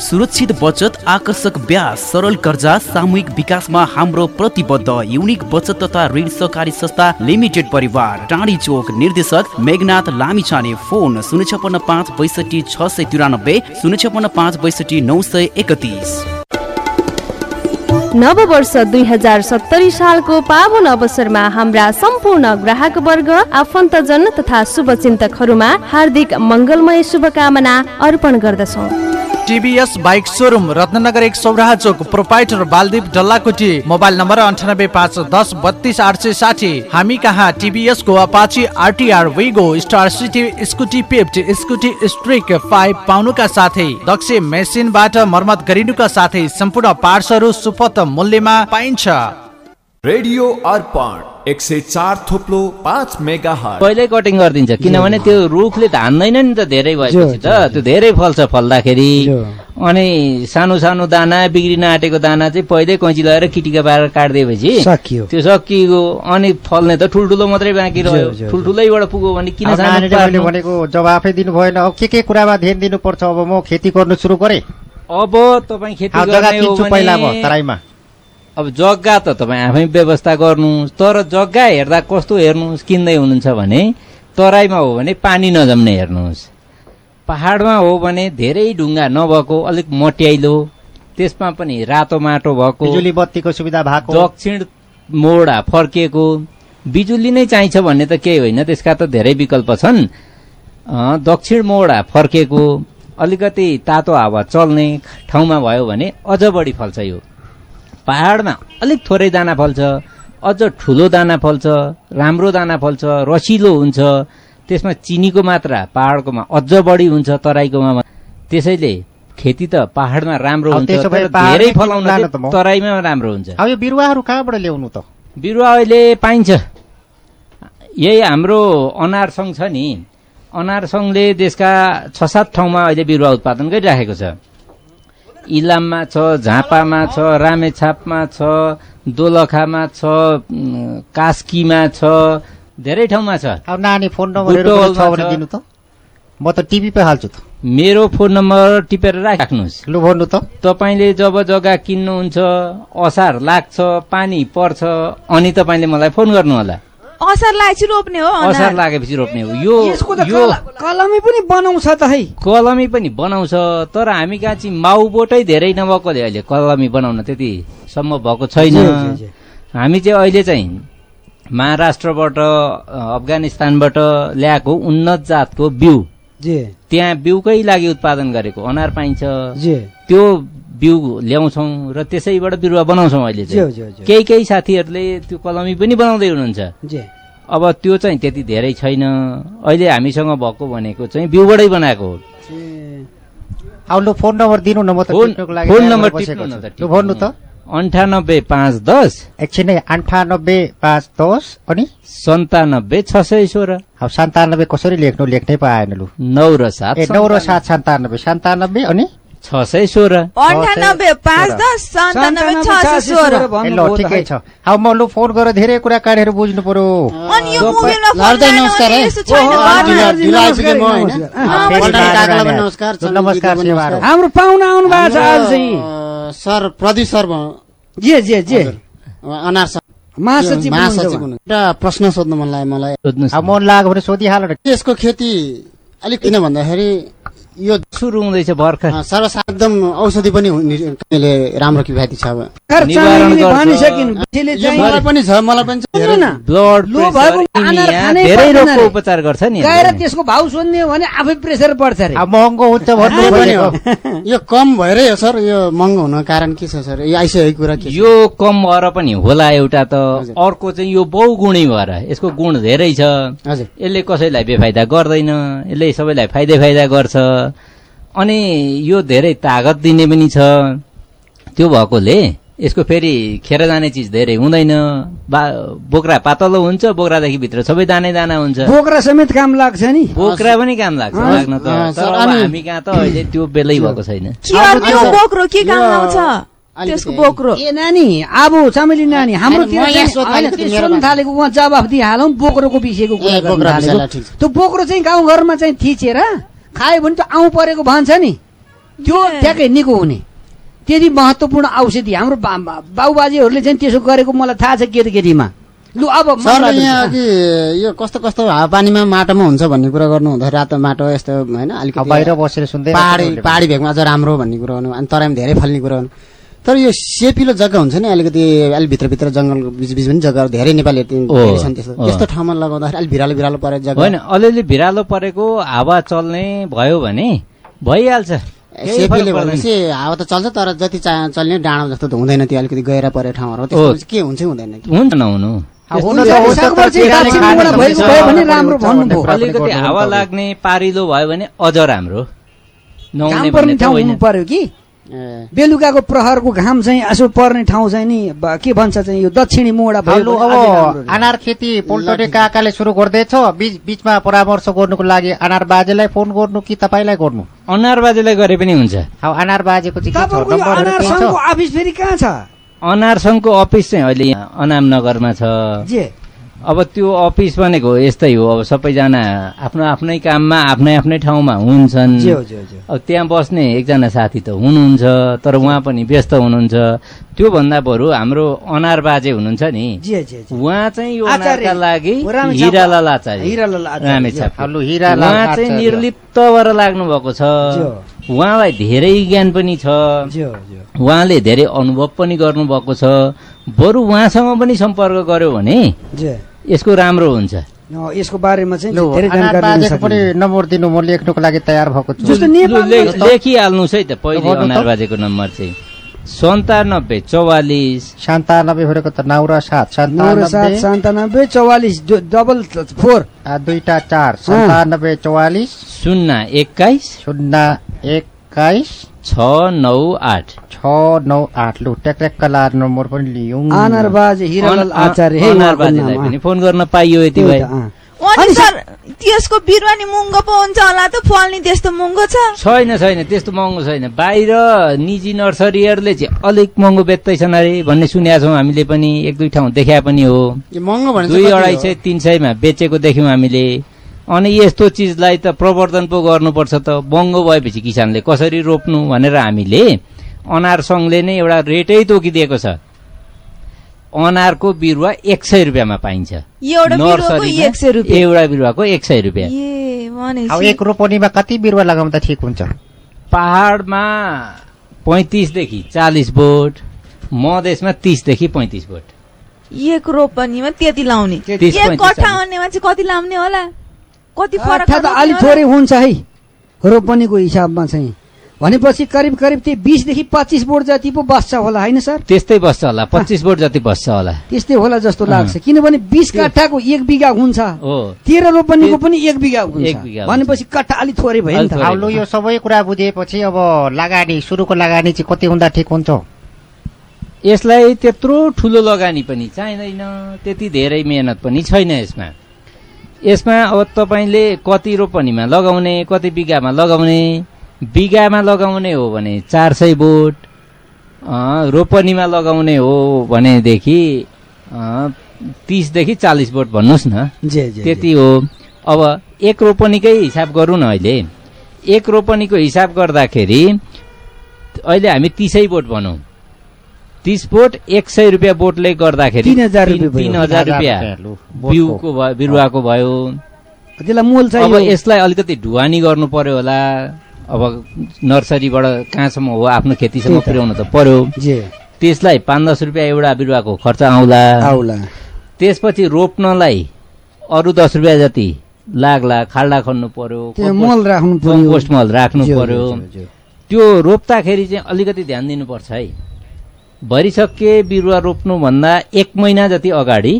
सुरक्षित बचत आकर्षक ब्याज सरल कर्जा सामूहिक विकासमा हाम्रो प्रतिबद्ध युनिक बचत तथा ऋण सहकारी संस्था लिमिटेड परिवार। टाढी चोक निर्देशक मेघनाथ लामिछाने फोन शून्य छपन्न पाँच बैसठी छ सय तिरानब्बे शून्य छपन्न पाँच बैसठी नौ सय एकतिस। नव वर्ष दुई हजार सत्तरी सालको पावन अवसरमा हाम्रा सम्पूर्ण ग्राहक वर्ग आफन्तजन तथा शुभचिन्तकहरूमा हार्दिक मङ्गलमय शुभकामना अर्पण गर्दछौँ। टिभीएस बाइक सोरुम रत्नगर एक सौराहा चोक proprietor Baldeep Dallakoti mobile number अन्ठानब्बे पाँच दस बत्तिस आठ सय साठी। हामी कहाँ? टिभीएस को Apache RTR Wego Star City Scooty Pep Scooty Streak five पाउनुका साथै दक्ष मेसिनबाट मर्मत गरिनुका साथै सम्पूर्ण पार्ट्सहरू सुपथ मूल्यमा पाइन्छ। रेडियो अर्पण। एक सय चार थोप्लो पाँच मेगा हट पहिल्यै कटिङ गरिदिन्छ किनभने त्यो रुखले धान्दैन नि त धेरै भएपछि त। त्यो धेरै फल्छ फल्दाखेरि। अनि सानो सानो दाना बिग्रिन आँटेको दाना चाहिँ पहिल्यै कैँची लगाएर किटिका पारेर काटिदिएपछि सकियो। त्यो सकिएको अनि फल्ने त ठुल्ठुलो मात्रै बाँकी रह्यो। ज्यू, ठुल्ठुलै पुग्यो भने किन? भनेको जवाफै दिनु भएन। अब के के कुरामा ध्यान दिनुपर्छ? अब म खेती गर्नु सुरु गरेँ। अब तपाईँ खेती अब जग्गा त तपाईँ आफै व्यवस्था गर्नु तर जग्गा हेर्दा कस्तो हेर्नुहोस् किन्दै हुनुहुन्छ भने तराईमा हो भने पानी नजम्ने हेर्नुहोस्। पहाडमा हो भने धेरै ढुङ्गा नभएको अलिक मट्याइलो त्यसमा पनि रातो माटो भएको बिजुली बत्तीको सुविधा भएको। दक्षिण मोडा फर्किएको बिजुली नै चाहिन्छ भन्ने त केही होइन त्यसका त धेरै विकल्प छन्। दक्षिण मोडा फर्किएको अलिकति तातो हावा चल्ने ठाउँमा भयो भने अझ बढी फल्छ यो। पहाडमा अलिक थोरै दाना फल्छ अझ ठुलो दाना फल्छ राम्रो दाना फल्छ रसिलो हुन्छ त्यसमा चिनीको मात्रा पहाडकोमा अझ बढी हुन्छ तराईकोमा त्यसैले खेती त पहाडमा राम्रो हुन्छ धेरै फलाउन? तराईमा राम्रो हुन्छ। अब यो बिरुवाहरू कहाँबाट ल्याउनु त? बिरुवा अहिले पाइन्छ। यही हाम्रो अनार सङ्घ छ नि। अनार सङ्घले देशका छ सात ठाउँमा अहिले बिरुवा उत्पादन गरिराखेको छ। इलाममा छ झापामा छ रामेछापमा छ दोलखामा छ कास्कीमा छ धेरै ठाउँमा छ। अब नानी फोन भने दिनु त। म त टिभी पे हाल्छु त। मेरो फोन नम्बर टिपेर राख्नुहोस्। लु भन्नु त। तपाईँले जब जग्गा किन्नुहुन्छ असार लाग्छ पानी पर्छ अनि तपाईँले मलाई फोन गर्नु होला असार लागेपछि रोप्ने हो असार लागेपछि रोप्ने हो। यो कलमी पनि बनाउँछ त है। कलमी पनि बनाउँछ तर हामी कहाँ चाहिँ माउबोटै धेरै नभएकोले अहिले कलमी बनाउन त्यति सम्भव भएको छैन। हामी चाहिँ अहिले चाहिँ महाराष्ट्रबाट अफगानिस्तानबाट ल्याएको उन्नत जातको बिउ। त्यहाँ बिउकै लागि उत्पादन गरेको अनार पाइन्छ। त्यो बिउ ल्याउँछौँ र त्यसैबाट बिरुवा बनाउँछौँ अहिले चाहिँ। केही केही साथीहरूले त्यो कलमी पनि बनाउँदै हुनुहुन्छ। अब त्यो चाहिँ त्यति धेरै छैन। अहिले हामीसँग भएको भनेको चाहिँ बिउबाटै बनाएको हो। फोन नम्बर दिनु न म त। अन्ठानब्बे पाँच दस। एकछिनै अन्ठानब्बे पाँच दस अनि? सन्तानब्बे छ सय सोह्र। अब सन्तानब्बे कसरी लेख्नु? लेख्नै पाएन लु नौ र सात ए नौ र सात सन्तानब्बे। सन्तानब्बे अनि? छ सय सोह्र। अन्ठानब्बे पाँच दस सन्तानब्बे छ सय सोह्र। ल ठिकै छ। अब म लु फोन गरेर धेरै कुरा काटेर बुझ्नु पर्यो। नमस्कार। हाम्रो पाहुना आउनु भएको छ आज चाहिँ हाम्रो, सर प्रदीप सर जे जे जे। अनार सर। महासचिव महासचिव एउटा प्रश्न सोध्नु मन लाग्यो मलाई मन लाग्यो भने सोधिहाल यसको खेती अलिक किन भन्दाखेरि यो सुरु हुँदैछ भर्खर। अँ, सर्वसाधारण औषधि पनि हुने- राम्रो किफायती छ पनि छ मलाई पनि धेरै रोगको। उपचार गर्छ नि गएर। त्यसको भाउ सोध्ने हो भने आफै प्रेसर बढ्छ अरे महँगो हुन्छ भन्नु पनि हो। यो कम भएरै हो सर यो महँगो हुन कारण के छ सर? यो आइसकेको कुरा के यो कम भएर पनि होला एउटा त। अर्को चाहिँ यो बहुगुणी भएर यसको गुण धेरै छ। हजुर। यसले कसैलाई बेफाइदा गर्दैन यसले सबैलाई फाइदा फाइदा गर्छ। अनि यो धेरै तागत दिने पनि छ। त्यो भएकोले यसको फेरि खेर जाने चिज धेरै हुँदैन। बा बोक्रा पातलो हुन्छ बोक्रादेखि भित्र सबै दानै दाना हुन्छ। बोक्रा समेत काम लाग्छ नि। बोक्रा पनि काम लाग्छ लाग्न त। हामी कहाँ त अहिले त्यो बेलै भएको छैन। बोक्रो के काम त्यसको बोक्रो। ए नानी अब चामेली नानी सोध्न थालेको उहाँ जवाफ दिइहालौँ बोक्रोको विषयको कुरा बोक्रा। त्यो बोक्रो चाहिँ गाउँघरमा चाहिँ थिचेर खायो भने त आउँ परेको भन्छ नि। त्यो ए। ट्याक्कै निको हुने। त्यति महत्वपूर्ण औषधि हाम्रो बाबुबाजेहरूले चाहिँ त्यसो गरेको मलाई थाहा छ केटीकेटीमा। लु अब सर यहाँ अघि यो कस्तो कस्तो हावापानीमा माटोमा हुन्छ भन्ने कुरा गर्नु हुँदा रातो माटो यस्तो होइन अब अलिकति बाहिर बसेर सुन्दै पहाडी पहाडी भेगमा अझ राम्रो भन्ने कुरा गर्नु अनि तराईमा धेरै फल्ने कुरा गर्नु। तर यो सेपिलो जग्गा हुन्छ नि अलिकति अलिक भित्रभित्र जङ्गल बिच बिच पनि जग्गा धेरै नेपालीहरू ओ, धेरै छन् त्यस्तो। ठाउँमा लगाउँदाखेरि अलिक भिरालो भिरालो परेको जग्गा। होइन अलिअलि भिरालो परेको हावा चल्ने भयो भने भइहाल्छ। सेपीले। भनेपछि हावा त चल्छ तर जति चा- चल्ने डाँडो जस्तो त हुँदैन त्यो अलिकति गएर परे ठाउँहरू। के हुन्छ हुँदैन हुन्छ नहुनु अलिकति हावा। लाग्ने पारिलो भयो भने अझ राम्रो। नहुने भन्ने पर्ने ठाउँ पर्यो कि? बेलुकाको प्रहरको घाम चाहिँ यसो पर्ने ठाउँ चाहिँ नि के भन्छ चाहिँ यो दक्षिणी मोडा भयो अब। अनार खेती पोल्टोटे काकाले सुरु गर्दैछ। बिच बिचमा परामर्श गर्नुको लागि अनार बाजेलाई फोन गर्नु कि तपाईँलाई गर्नु? अनार बाजेलाई गरे पनि हुन्छ। अब अनार बाजेको चाहिँ अनार सङ्घको अफिस फेरि कहाँ छ? अनार सङ्घको अफिस चाहिँ अहिले यहाँ अनाम नगरमा छ। जे। अब त्यो अफिस भनेको यस्तै हो। अब सबैजना आफ्नो आफ्नै काममा आफ्नै आफ्नै ठाउँमा हुन्छन्। अब त्यहाँ बस्ने एकजना साथी त हुनुहुन्छ तर उहाँ पनि व्यस्त हुनुहुन्छ। त्योभन्दा बरु हाम्रो अनार बाजे हुनुहुन्छ नि। जे जे जे उहाँ चाहिँ यो। अनारका लागि उहाँ चाहिँ। निर्लिप्त भएर लाग्नु भएको छ। उहाँलाई धेरै ज्ञान पनि छ। उहाँले धेरै अनुभव पनि गर्नुभएको छ। बरु उहाँसँग पनि सम्पर्क गर्यो भने जे। यसको राम्रो हुन्छ। यसको बारेमा चाहिँ धेरै जानकारी पनि। नम्बर दिनु म लेख्नुको लागि तयार भएको छु। जस्तो लेखिहाल्नुहोस् है त पहिले। अनार बाजेको नम्बर चाहिँ। सन्तानब्बे चौवालिस। सन्तानब्बे भनेको त नौ र सात सन्तानब्बे। सन्तानब्बे चौवालिस डबल फोर आ, दुईटा चार। सन्तानब्बे चौवालिस। शून्य एक्काइस। शून्य एक्काइस। छ नौ आठ छ नौ आठ लु ट्याक्ट्याक्क नम्बर पनि लियौँ अनार बाजे हिरालाल आचार्य हे अनार उहाँको बाजेलाई नाम, पनि फोन गर्न पाइयो यति भए। अनि सर त्यसको बिरुवा नि महँगो पो हुन्छ होला त फल्ने त्यस्तो महँगो छ। छैन छैन त्यस्तो महँगो छैन। बाहिर निजी नर्सरीहरूले चाहिँ अलिक महँगो बेच्दैछन् अरे भन्ने सुनेका छौँ हामीले पनि। एक दुई ठाउँ देखा पनि हो। महँगो दुई अढाई सय तिन सयमा बेचेको देख्यौँ हामीले। अनि यस्तो चिजलाई त प्रवर्धन पो गर्नुपर्छ त। महँगो भएपछि किसानले कसरी रोप्नु भनेर हामीले अनार सङ्घले नै एउटा रेटै तोकिदिएको छ। अनारको बिरुवा एक सय रुपियाँमा पाइन्छ। एउटा बिरुवाको एक सय रुपियाँ। एउटा बिरुवाको एक रोपनीमा कति बिरुवा लगाउँदा ठिक हुन्छ? पहाडमा पैँतिसदेखि चालिस बोट मधेसमा तिसदेखि पैँतिस बोट एक रोपनीमा त्यति लाउने। कति लाउने होला? कति फरक रोप्ने अलिक? थोरै हुन्छ है। रोपनीको हिसाबमा चाहिँ। भनेपछि करिब करिब त्यो बिसदेखि पच्चिस बोट जति पो बस्छ होला होइन सर? त्यस्तै बस्छ होला पच्चिस बोट जति बस्छ होला। त्यस्तै होला जस्तो लाग्छ। किनभने बिस काठाको एक बिघा हुन्छ। तेह्र रोपनीको पनि एक बिघा हुन्छ। भनेपछि कट्ठा अलिक थोरै भयो नि त। यो सबै कुरा बुझेपछि अब लगानी सुरुको लगानी चाहिँ कति हुँदा ठिक हुन्छ? यसलाई त्यत्रो ठुलो लगानी पनि चाहिँदैन। त्यति धेरै मेहनत पनि छैन यसमा। यसमा अब तपाईँले कति रोपनीमा लगाउने कति बिघामा लगाउने बिघामा लगाउने हो भने चार सय बोट रोपनीमा लगाउने हो भनेदेखि तिसदेखि चालिस बोट भन्नुहोस् न। जे जे। त्यति हो। अब एक रोपनीकै हिसाब गरौँ न अहिले। एक रोपनीको हिसाब गर्दाखेरि अहिले हामी तिसै बोट भनौँ। तिस बोट एक सय रुपियाँ बोटले गर्दाखेरि तिन हजार तिन- रुपियाँ। बिउको भयो बिरुवाको भयो। त्यसलाई मोल अब चाहियो यसलाई अलिकति ढुवानी गर्नु पर्यो होला। अब नर्सरीबाट कहाँसम्म हो आफ्नो खेतीसम्म। पुर्याउनु त पर्यो। जे। त्यसलाई पाँच दस रुपियाँ एउटा बिरुवाको खर्च आउला। आउला। त्यसपछि रोप्नलाई अरू दस रुपियाँ जति लाग्ला खाल्डा खन्नु पर्यो त्यो मल राख्नु पर्यो। मल राख्नु पर्यो। त्यो रोप्दाखेरि चाहिँ अलिकति ध्यान दिनुपर्छ है। भरिसके बिरुवा रोप्नुभन्दा एक महिना जति अगाडि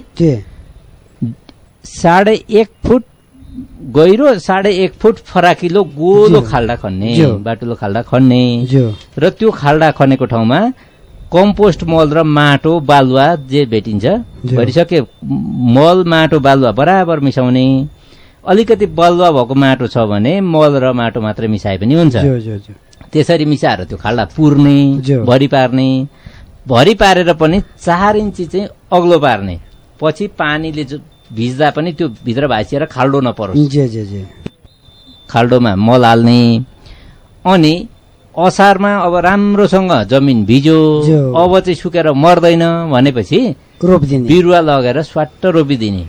साढे एक फुट गहिरो साढे एक फुट फराकिलो गोलो। खाल्डा खन्ने। बाटुलो खाल्डा खन्ने। र त्यो खाल्डा खनेको ठाउँमा कम्पोस्ट मल र माटो बालुवा जे भेटिन्छ। भरिसके मल माटो बालुवा बराबर मिसाउने अलिकति बलुवा भएको माटो छ भने मल र माटो मात्रै मिसाए पनि हुन्छ। त्यसरी मिसाएर त्यो खाल्डा पुर्ने। भरि पार्ने भरि पारेर पनि चार इन्ची चाहिँ अग्लो पार्ने पछि पानीले जो भिज्दा पनि त्यो भित्र भाँसिएर खाल्डो नपरोस् जे जे जे खाल्डोमा मल हाल्ने अनि असारमा अब राम्रोसँग जमिन भिज्यो ज्यू। अब चाहिँ सुकेर मर्दैन भनेपछि बिरुवा लगेर स्वाट्ट रोपिदिने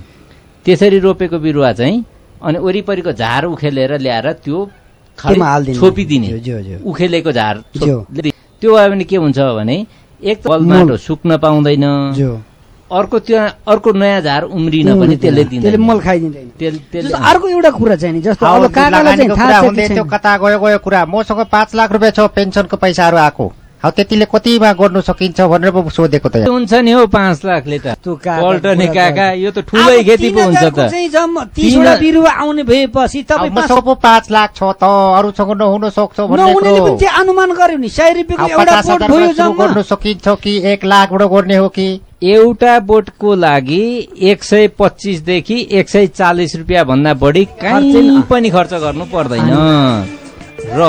त्यसरी रोपेको बिरुवा चाहिँ अनि वरिपरिको झार उखेलेर ल्याएर त्यो। छोपिदिने। उखेलेको झार। त्यो भयो भने के हुन्छ भने एक त। माटो सुक्न पाउँदैन। अर्को त्यो अर्को नयाँ झार उम्रिन पनि। त्यसले त्यसले दिँदैन मल खाइदिँदैन अर्को एउटा कुरा चाहिँ नि जस्तो कता गयो गयो कुरा मसँग पाँच लाख रुपियाँ छ पेन्सनको पैसाहरू आएको हौ त्यतिले कतिमा गर्नु सकिन्छ भनेर पो सोधेको त। हुन्छ नि हौ पाँच लाखले त। पल्टने काका यो त ठुलै अब खेती पो हुन्छ 3000 को त तीन- बिरुवा आउने भएपछि अब तपाईँ पो पाँच लाख छ त अरूसँग नहुन सक्छ भन्ने अनुमान गर्यो नि सय रुपियाँको अब एउटा गर्नु सकिन्छ कि एक लाखबाट गर्ने हो कि? एउटा बोटको लागि एक सय पच्चिसदेखि एक सय चालिस रुपियाँ भन्दा बढी कहीँ पनि खर्च गर्नु पर्दैन। र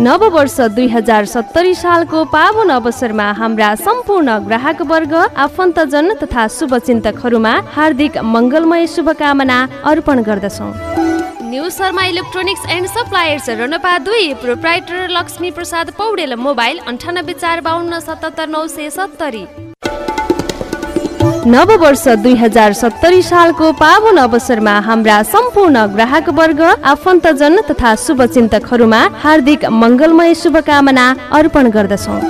नव वर्ष दुई हजार सत्तरी सालको पावन अवसरमा हाम्रा सम्पूर्ण ग्राहक वर्ग आफन्तजन तथा शुभचिन्तकहरूमा हार्दिक मङ्गलमय शुभकामना अर्पण गर्दछौँ। New Sharma electronics and suppliers रनपा दुई प्रोप्राइटर लक्ष्मी प्रसाद पौडेल मोबाइल अन्ठानब्बे चार बाहन्न सतहत्तर नौ सय सत्तरी। नव वर्ष दुई हजार सत्तरी सालको पावन अवसरमा हाम्रा सम्पूर्ण ग्राहक वर्ग आफन्तजन तथा शुभचिन्तकहरूमा हार्दिक मङ्गलमय शुभकामना अर्पण गर्दछौँ।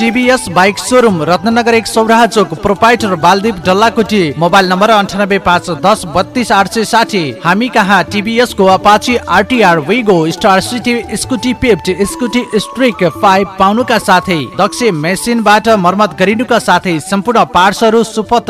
टिभीएस बाइक सोरुम रत्नगर एक सौराहा चोक proprietor Baldeep Dallakoti mobile number अन्ठानब्बे पाँच दस बत्तिस आठ सय साठी। हामी कहाँ? टिभीएस को Apache RTR Wego Star City Scooty Pep Scooty Streak five पाउनुका साथै दक्ष मेसिनबाट मर्मत गरिनुका साथै सम्पूर्ण पार्ट्सहरू सुपथ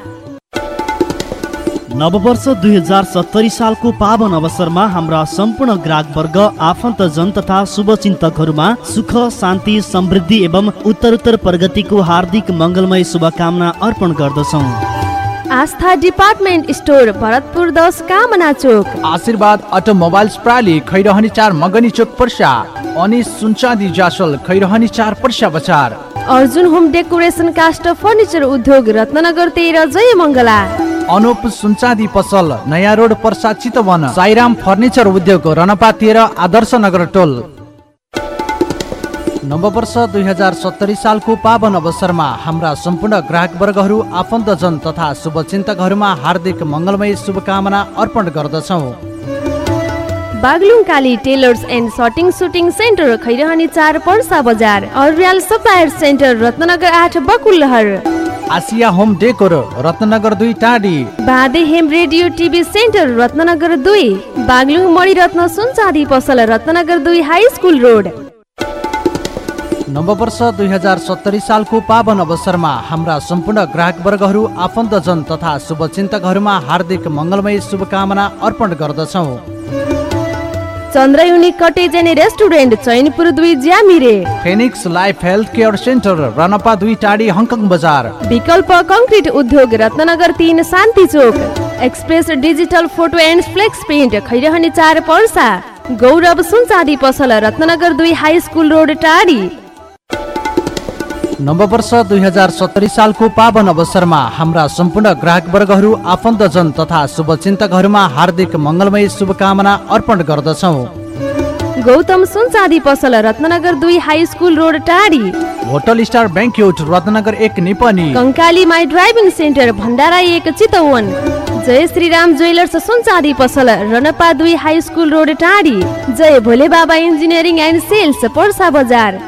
नववर्ष दुई हजार सत्तरी सालको पावन अवसरमा हाम्रा सम्पूर्ण ग्राहक वर्ग आफन्तजन तथा शुभचिन्तकहरूमा सुख शान्ति समृद्धि एवं उत्तरोत्तर प्रगतिको हार्दिक मङ्गलमय शुभकामना अर्पण गर्दछौँ। आस्था डिपार्टमेन्ट स्टोर भरतपुर दस कामना चोक। आशीर्वाद अटोमोबाइल्स प्राली खैरहनी चार मगनी चोक पर्सा। अनि सुनचाँदी जासल खैरहनी चार पर्सा बजार। अर्जुन होम डेकोरेसन कास्ट फर्निचर उद्योग रत्नगर तेह्र जय मङ्गला। अनुप सुनचाँदी पसल नयाँ रोड पर्सा चितवन साईराम फर्निचर उद्योग रनपा तेह्र आदर्श नगर टोल। नववर्ष दुई हजार सत्तरी सालको पावन अवसरमा हाम्रा सम्पूर्ण ग्राहक वर्गहरू आफन्तजन तथा शुभचिन्तकहरूमा हार्दिक मङ्गलमय शुभकामना अर्पण गर्दछौँ। Baglung Kali tailors and shirting suiting centre Khairahani चार पर्सा बजार अर्याल सप्लायर सेन्टर रत्नगर आठ बकुलहर आसिया होम डेकोर रत्नगर दुई टाढी बाँधे Hem radio TV centre Ratnagar दुई। बागलुङ मणिरत्न सुनचाँदी पसल रत्नगर दुई हाई स्कुल रोड। नववर्ष दुई हजार सत्तरी सालको पावन अवसरमा हाम्रा सम्पूर्ण ग्राहक वर्गहरू आफन्तजन तथा शुभचिन्तकहरूमा हार्दिक मङ्गलमय शुभकामना अर्पण गर्दछौँ। Chandrayuni cottage and restaurant Chainpur दुई Jyamire. Phoenix life health care centre रनपा दुई टाढी हङकङ बजार। विकल्प कङ्क्रिट उद्योग रत्नगर तिन शान्ति चोक। Express digital photo and flex print Khairahani चार पर्सा। गौरव सुनचाँदी पसल रत्नगर दुई हाई स्कुल रोड टाढी नववर्ष दुई हजार सत्तरी सालको पावन अवसरमा हाम्रा सम्पूर्ण ग्राहक वर्गहरू आफन्तजन तथा शुभचिन्तकहरूमा हार्दिक मङ्गलमय शुभकामना अर्पण गर्दछौ। गौतम सुनचाँदी पसल रत्नगर दुई high school road Tadhi. Hotel star banquet Ratnanagar एक निपनी। कङ्काली माई ड्राइभिङ सेन्टर भण्डारा एक चितवन। जय श्रीराम ज्वेलर्स सुनचाँदी पसल रनपा दुई हाई स्कुल रोड टाढी। जय भोले बाबा इन्जिनियरिङ एन्ड सेल्स पर्सा बजार।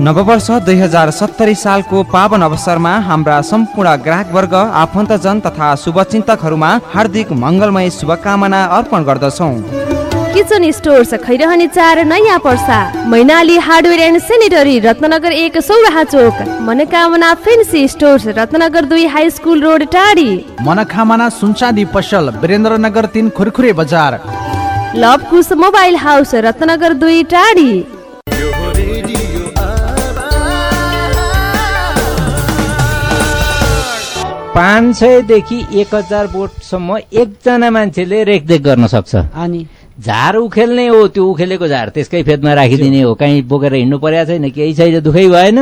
नववर्ष दुई हजार सत्तरी सालको पावन अवसरमा हाम्रा सम्पूर्ण ग्राहकवर्ग आफन्तजन तथा शुभचिन्तकहरूमा हार्दिक मङ्गलमय शुभकामना अर्पण गर्दछौँ। किचन स्टोर्स खैरहनी चार नयाँ Parsa. Mainali hardware and sanitary Ratnanagar एक सौराहा चोक। मनोकामना फेन्सी स्टोर्स रत्नगर दुई हाई स्कुल रोड टाढी। मनोकामना सुनचाँदी पसल वीरेन्द्रनगर तिन खुरखुरे बजार। लभ कुश मोबाइल हाउस रत्नगर दुई टाढी। पाँच सयदेखि एक हजार बोटसम्म एकजना मान्छेले रेखदेख गर्न सक्छ। अनि? झार उखेल्ने हो त्यो उखेलेको झार त्यसकै फेदमा राखिदिने हो। कहीँ बोकेर हिँड्नु परेको छैन केही छैन दुखै भएन।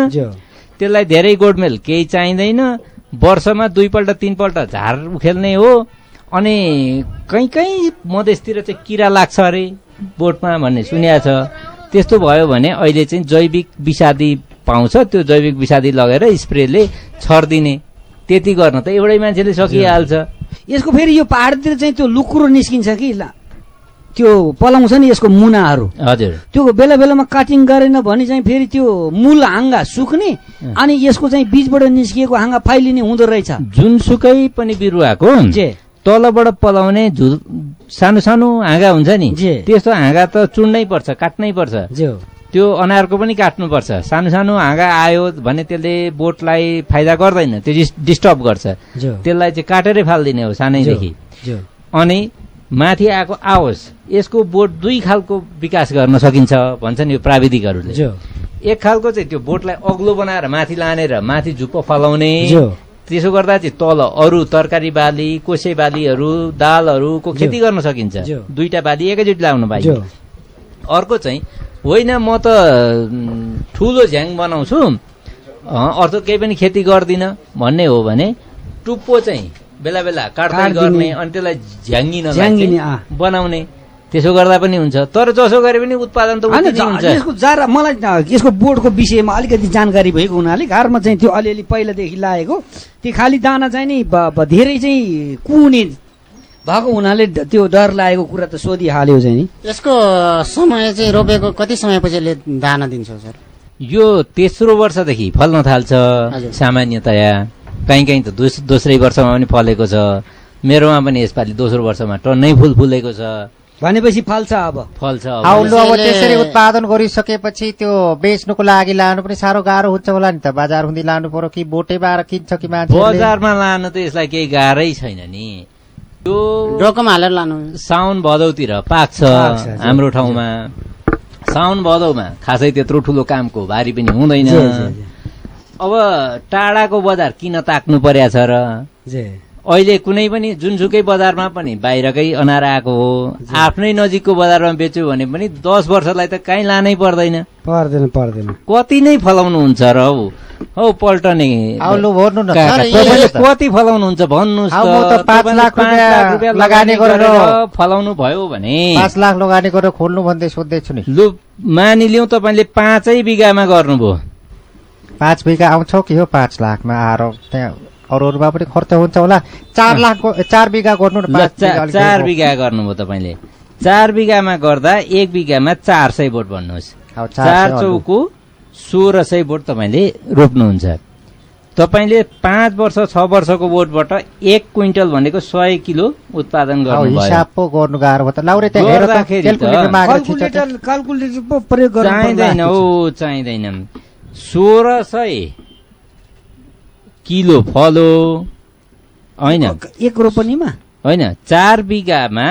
त्यसलाई धेरै गोडमेल केही चाहिँदैन। वर्षमा दुईपल्ट तिनपल्ट झार उखेल्ने हो। अनि कहीँ कहीँ मधेसतिर चाहिँ किरा लाग्छ अरे बोटमा भन्ने सुनिया छ। त्यस्तो भयो भने अहिले चाहिँ जैविक विषादी पाउँछ। त्यो जैविक विषादी लगेर स्प्रेले छरिदिने। त्यति गर्न त एउटै मान्छेले सकिहाल्छ। यसको फेरि यो पहाडतिर चाहिँ त्यो लुकुरो निस्किन्छ कि त्यो पलाउँछ नि यसको मुनाहरू। हजुर। त्यो बेला बेलामा काटिङ गरेन भने चाहिँ फेरि त्यो मूल हाँगा सुक्ने अनि यसको चाहिँ बीचबाट निस्किएको हाँगा फाइलिने हुँदो रहेछ। जुनसुकै पनि बिरुवाको तलबाट पलाउने सानो सानो हाँगा हुन्छ नि। त्यस्तो हाँगा त चुन्नै पर्छ काट्नै पर्छ। जो त्यो अनारको पनि काट्नुपर्छ। सानो सानो हाँगा आयो भने त्यसले बोटलाई फाइदा गर्दैन त्यो डिस- डिस्टर्ब गर्छ। त्यसलाई चाहिँ काटेरै फालिदिने हो सानैदेखि। अनि माथि आएको आओस् यसको बोट दुई खालको विकास गर्न सकिन्छ भन्छन् यो प्राविधिकहरूले। एक खालको चाहिँ त्यो बोटलाई अग्लो बनाएर माथि लानेर माथि झुप्पो फलाउने। त्यसो गर्दा चाहिँ तल अरू तरकारी बाली कोसे बालीहरू दालहरूको खेती गर्न सकिन्छ। दुईटा बाली एकैचोटि लाउनु पाइन्छ अर्को चाहिँ होइन म त ठुलो झ्याङ बनाउँछु अँ, अर्थात् केही पनि खेती गर्दिनँ भन्ने हो भने टुप्पो चाहिँ बेला बेला काट्दै काट्दिने। गर्ने अनि त्यसलाई झ्याङ्गिन। बनाउने त्यसो गर्दा पनि हुन्छ तर जसो गरे पनि उत्पादन त यसको जरा मलाई यसको बोर्डको विषयमा अलिकति जानकारी भएको हुनाले घरमा चाहिँ त्यो अलिअलि पहिलादेखि लागेको त्यो खालि दाना चाहिँ नि धेरै चाहिँ कुहुने भएको हुनाले त्यो डर लागेको कुरा त सोधिहाल्यो चाहिँ नि। यसको समय चाहिँ रोपेको कति समयपछि यसले दाना दिन्छ सर? यो तेस्रो वर्षदेखि फल्न थाल्छ। सामान्यतया। कहीँ कहीँ त दोस दोस्रै वर्षमा पनि फलेको छ। मेरोमा पनि यसपालि दोस्रो वर्षमा टन्नै फुल फुलेको छ। भनेपछि फाल्छ अब। फल्छ अब। त्यसरी उत्पादन गरिसकेपछि त्यो बेच्नुको लागि लानु पनि साह्रो गाह्रो हुन्छ होला नि त। बजार हुँदै लानु पर्यो कि बोटेबाट किन्छ कि मान्छे बजारमा लानु त यसलाई केही गाह्रै छैन नि। यो डोकोमा हालेर लानु। साउन भदौतिर पाक्छ हाम्रो ठाउँमा। साउन भदौमा खासै त्यत्रो ठुलो कामको भारी पनि हुँदैन। अब टाढाको बजार किन ताक्नु पर्या छ र? अहिले कुनै पनि जुनसुकै बजारमा पनि बाहिरकै अनार आएको हो आफ्नै नजिकको बजारमा बेच्यो भने पनि दस वर्षलाई त काहीँ लानै पर्दैन। पर्दैन पर्दैन। कति नै फलाउनुहुन्छ र हौ। हौ पल्टने। कति फलाउनुहुन्छ भन्नुहोस् फलाउनु भयो भने। पाँच लाख लगानी गरेर खोल्नु भन्दै सोध्दैछु नि। लु मानिलिउँ तपाईँले पाँचै बिघामा गर्नुभयो। पाँच बिघा आउँछ कि हो पाँच लाखमा? आएर त्यहाँ अरू अरूमा पनि खर्च हुन्छ होला। चार लाखको चार बिघा गर्नु चार। बिघा गर्नुभयो तपाईँले। चार बिघामा गर्दा एक बिघामा चार सय बोट भन्नुहोस्। चार। चौको सोह्र सय बोट तपाईँले रोप्नुहुन्छ। तपाईँले पाँच वर्ष छ वर्षको बोटबाट एक क्विन्टल भनेको सय किलो उत्पादन गर्नु चाहिँदैन। सोह्र सय किलो फलो। होइन। एक रोपनीमा होइन चार बिघामा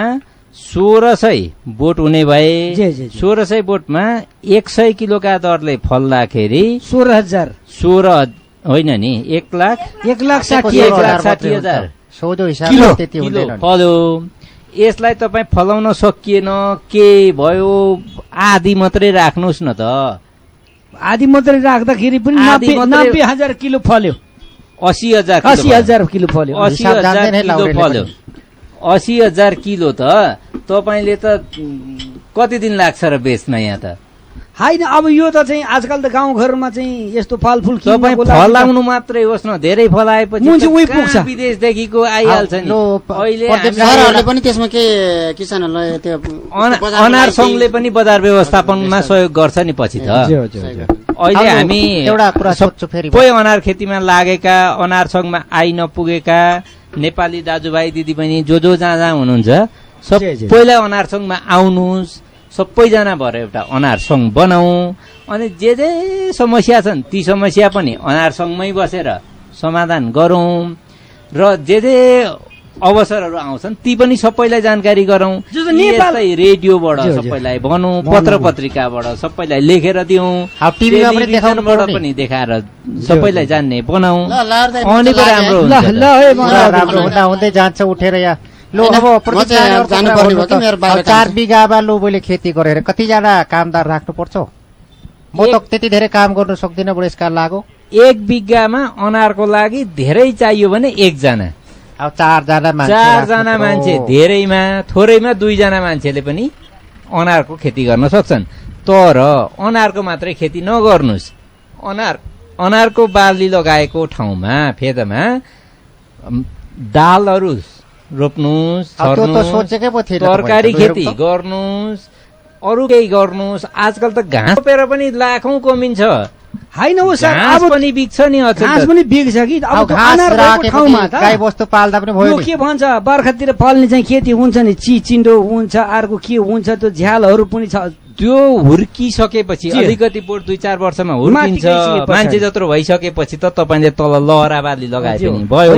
सोह्र सय बोट हुने भए। सोह्र सय बोटमा एक सय किलोका दरले फल्दाखेरि सोह्र हजार। सोह्र होइन नि एक लाख। एक लाख साठी एक लाख हजार साठी। हजार। सोझो किलो, हिसाबले त्यति किलो हुँदैन नि। फल्यो यसलाई तपाईँ फलाउन सकिएन के भयो आधी मात्रै राख्नुहोस् न त। आधी मात्रै राख्दाखेरि पनि नब्बे हजार किलो फल्यो। असी हजार किलो असी। हजार किलो फल्यो। असी हजार किलो फल्यो। असी हजार किलो त तपाईँले त कति दिन लाग्छ र बेच्न यहाँ त? होइन अब यो त चाहिँ आजकल त गाउँघरमा चाहिँ यस्तो फलफुल फलाउनु मात्रै होस् न धेरै फलाएपछि कहाँ। विदेशदेखिको आइहाल्छ नि सहरहरूले पनि त्यसमा के किसानहरूलाई त्यो अना- बजारको अनार सङ्घले पनि बजार व्यवस्थापनमा सहयोग गर्छ नि पछि त। अहिले हामी एउटा कुरा सोध्छु फेरि म। सबै अनार खेतीमा लागेका अनार सङ्घमा आइ नपुगेका नेपाली दाजुभाइ दिदीबहिनी जो जो जहाँ जहाँ हुनुहुन्छ। सबैलाई अनार सङ्घमा आउनुहोस् सबैजना भएर एउटा अनार सङ्घ बनाऊ। अनि जे जे समस्या छन् ती समस्या पनि अनार सङ्घमै बसेर समाधान गरौँ। र जे जे अवसरहरू आउँछन् ती पनि सबैलाई जानकारी गरौँ। रेडियोबाट। सबैलाई भनौँ पत्र पत्रिकाबाट सबैलाई लेखेर दिउँ। पनि टेलिभिजनबाट देखाएर सबैलाई जान्ने बनाऊ अनि राम्रो हुन्छ। ल अब चार। बिघामा लोबोले खेती गरेर कतिजना कामदार राख्नुपर्छ म त त्यति धेरै काम गर्नु सक्दिनँ बुढेसकाल लागो। एक बिघामा अनारको लागि धेरै चाहियो भने एकजना। अब चारजना मान्छे चारजना मान्छे। धेरैमा थोरैमा दुईजना मान्छेले पनि अनारको खेती गर्न सक्छन्। तर अनारको मात्रै खेती नगर्नुहोस्। अनार अनारको बाली लगाएको ठाउँमा फेदमा दालहरू रोप्नुहोस् तरकारी खेती। गर्नुहोस् अरू केही गर्नुहोस् आजकल त घाँस रोपेर पनि लाखौँ कमिन्छ होइन हो सर अब पनि बिग्छ नि घाँस। पनि बिग्छ कि अब अनार भएको ठाउँमा त गाई बस्तु पाल्दा पनि भयो के भन्छ बर्खातिर फल्ने चाहिँ खेती हुन्छ नि ची चिन्डो हुन्छ अर्को के हुन्छ त्यो झ्यालहरू पनि छ त्यो हुर्किसकेपछि। अलिकति बोट दुई चार वर्षमा हुर्किन्छ। मान्छे जत्रो भइसकेपछि त तपाईँले तल लहरा बाली लगाए पनि भयो।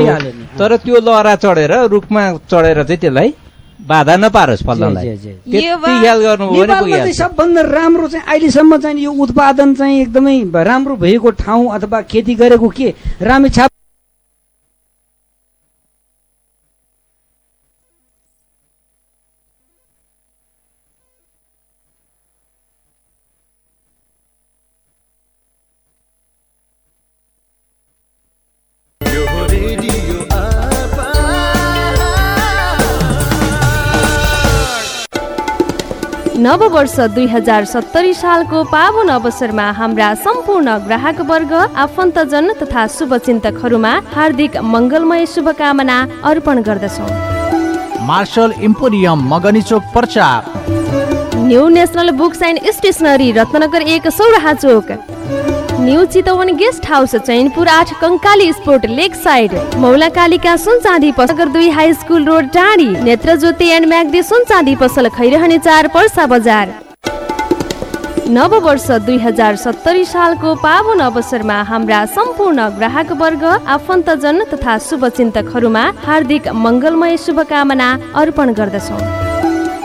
तर त्यो लहरा चढेर रुखमा चढेर चाहिँ त्यसलाई बाधा नपारोस् फल्नलाई। सबभन्दा राम्रो चाहिँ अहिलेसम्म चाहिँ यो उत्पादन चाहिँ एकदमै राम्रो भएको ठाउँ अथवा खेती गरेको के? रामेछाप नव वर्ष दुई हजार सत्तरी सालको पावन अवसरमा हाम्रा सम्पूर्ण ग्राहक वर्ग आफन्तजन तथा शुभचिन्तकहरूमा हार्दिक मङ्गलमय शुभकामना अर्पण गर्दछौँ। मार्शल इम्पोरियम मगनी चोक पर्चा। New national books and stationery Ratnagar एक सौराहा चोक new Chitwan guest house Chainpur आठ कंकाली स्पोर्ट लेक साइड मौला कालिका सुन चाँदी पसल दुई high school road Tadi Netra Jyoti and Myagdi सुन चाँदी पसल खैरहने चार पर्सा बजार। नव वर्ष दुई हजार सत्तरी सालको पावन अवसरमा हाम्रा सम्पूर्ण ग्राहक वर्ग आफन्तजन तथा शुभचिन्तकहरूमा हार्दिक मङ्गलमय शुभकामना अर्पण गर्दछौँ।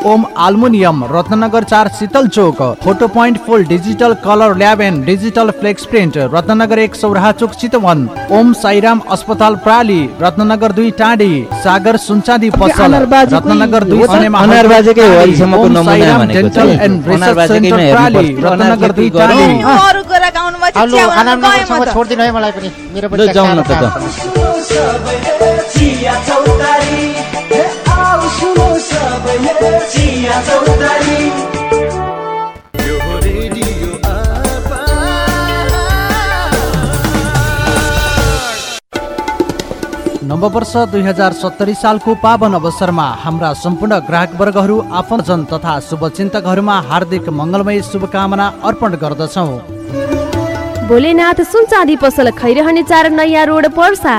ओम आल्मुनियम रत्नगर चार शीतल चोक photo point full digital colour lab and digital flex print Ratnagar एक सौराहा चोक चितवन ओम साईराम अस्पताल प्राली रत्नगर दुई टाँडी सागर सुनचाँदी पसल रत्नगर दुई हो? नमुना नववर्ष दुई हजार सत्तरी सालको पावन अवसरमा हाम्रा सम्पूर्ण ग्राहक वर्गहरू आफन्तजन तथा शुभचिन्तकहरूमा हार्दिक मङ्गलमय शुभकामना अर्पण गर्दछौँ। भोलेनाथ सुन चाँदी पसल खैरहने चार नयाँ रोड पर्सा।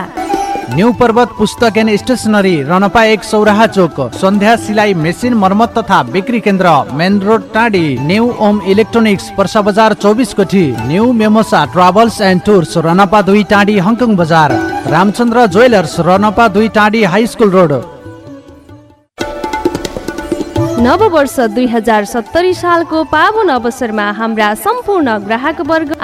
न्यू पर्वत पुस्तक एन्ड स्टेसनरी रनपा एक सौराहा चोक सन्ध्या सिलाइ मेसिन मर्मत तथा बिक्री केन्द्र मेन रोड टाँडी न्यू ओम इलेक्ट्रोनिक्स पर्सा बजार चौबिस कोठी new mimosa travels and tours रनपा दुई टाँडी हङकङ बजार रामचन्द्र ज्वेलर्स रनपा दुई टाँडी हाई स्कुल रोड। नव वर्ष दुई हजार सत्तरी सालको पावन अवसरमा हाम्रा सम्पूर्ण ग्राहक वर्ग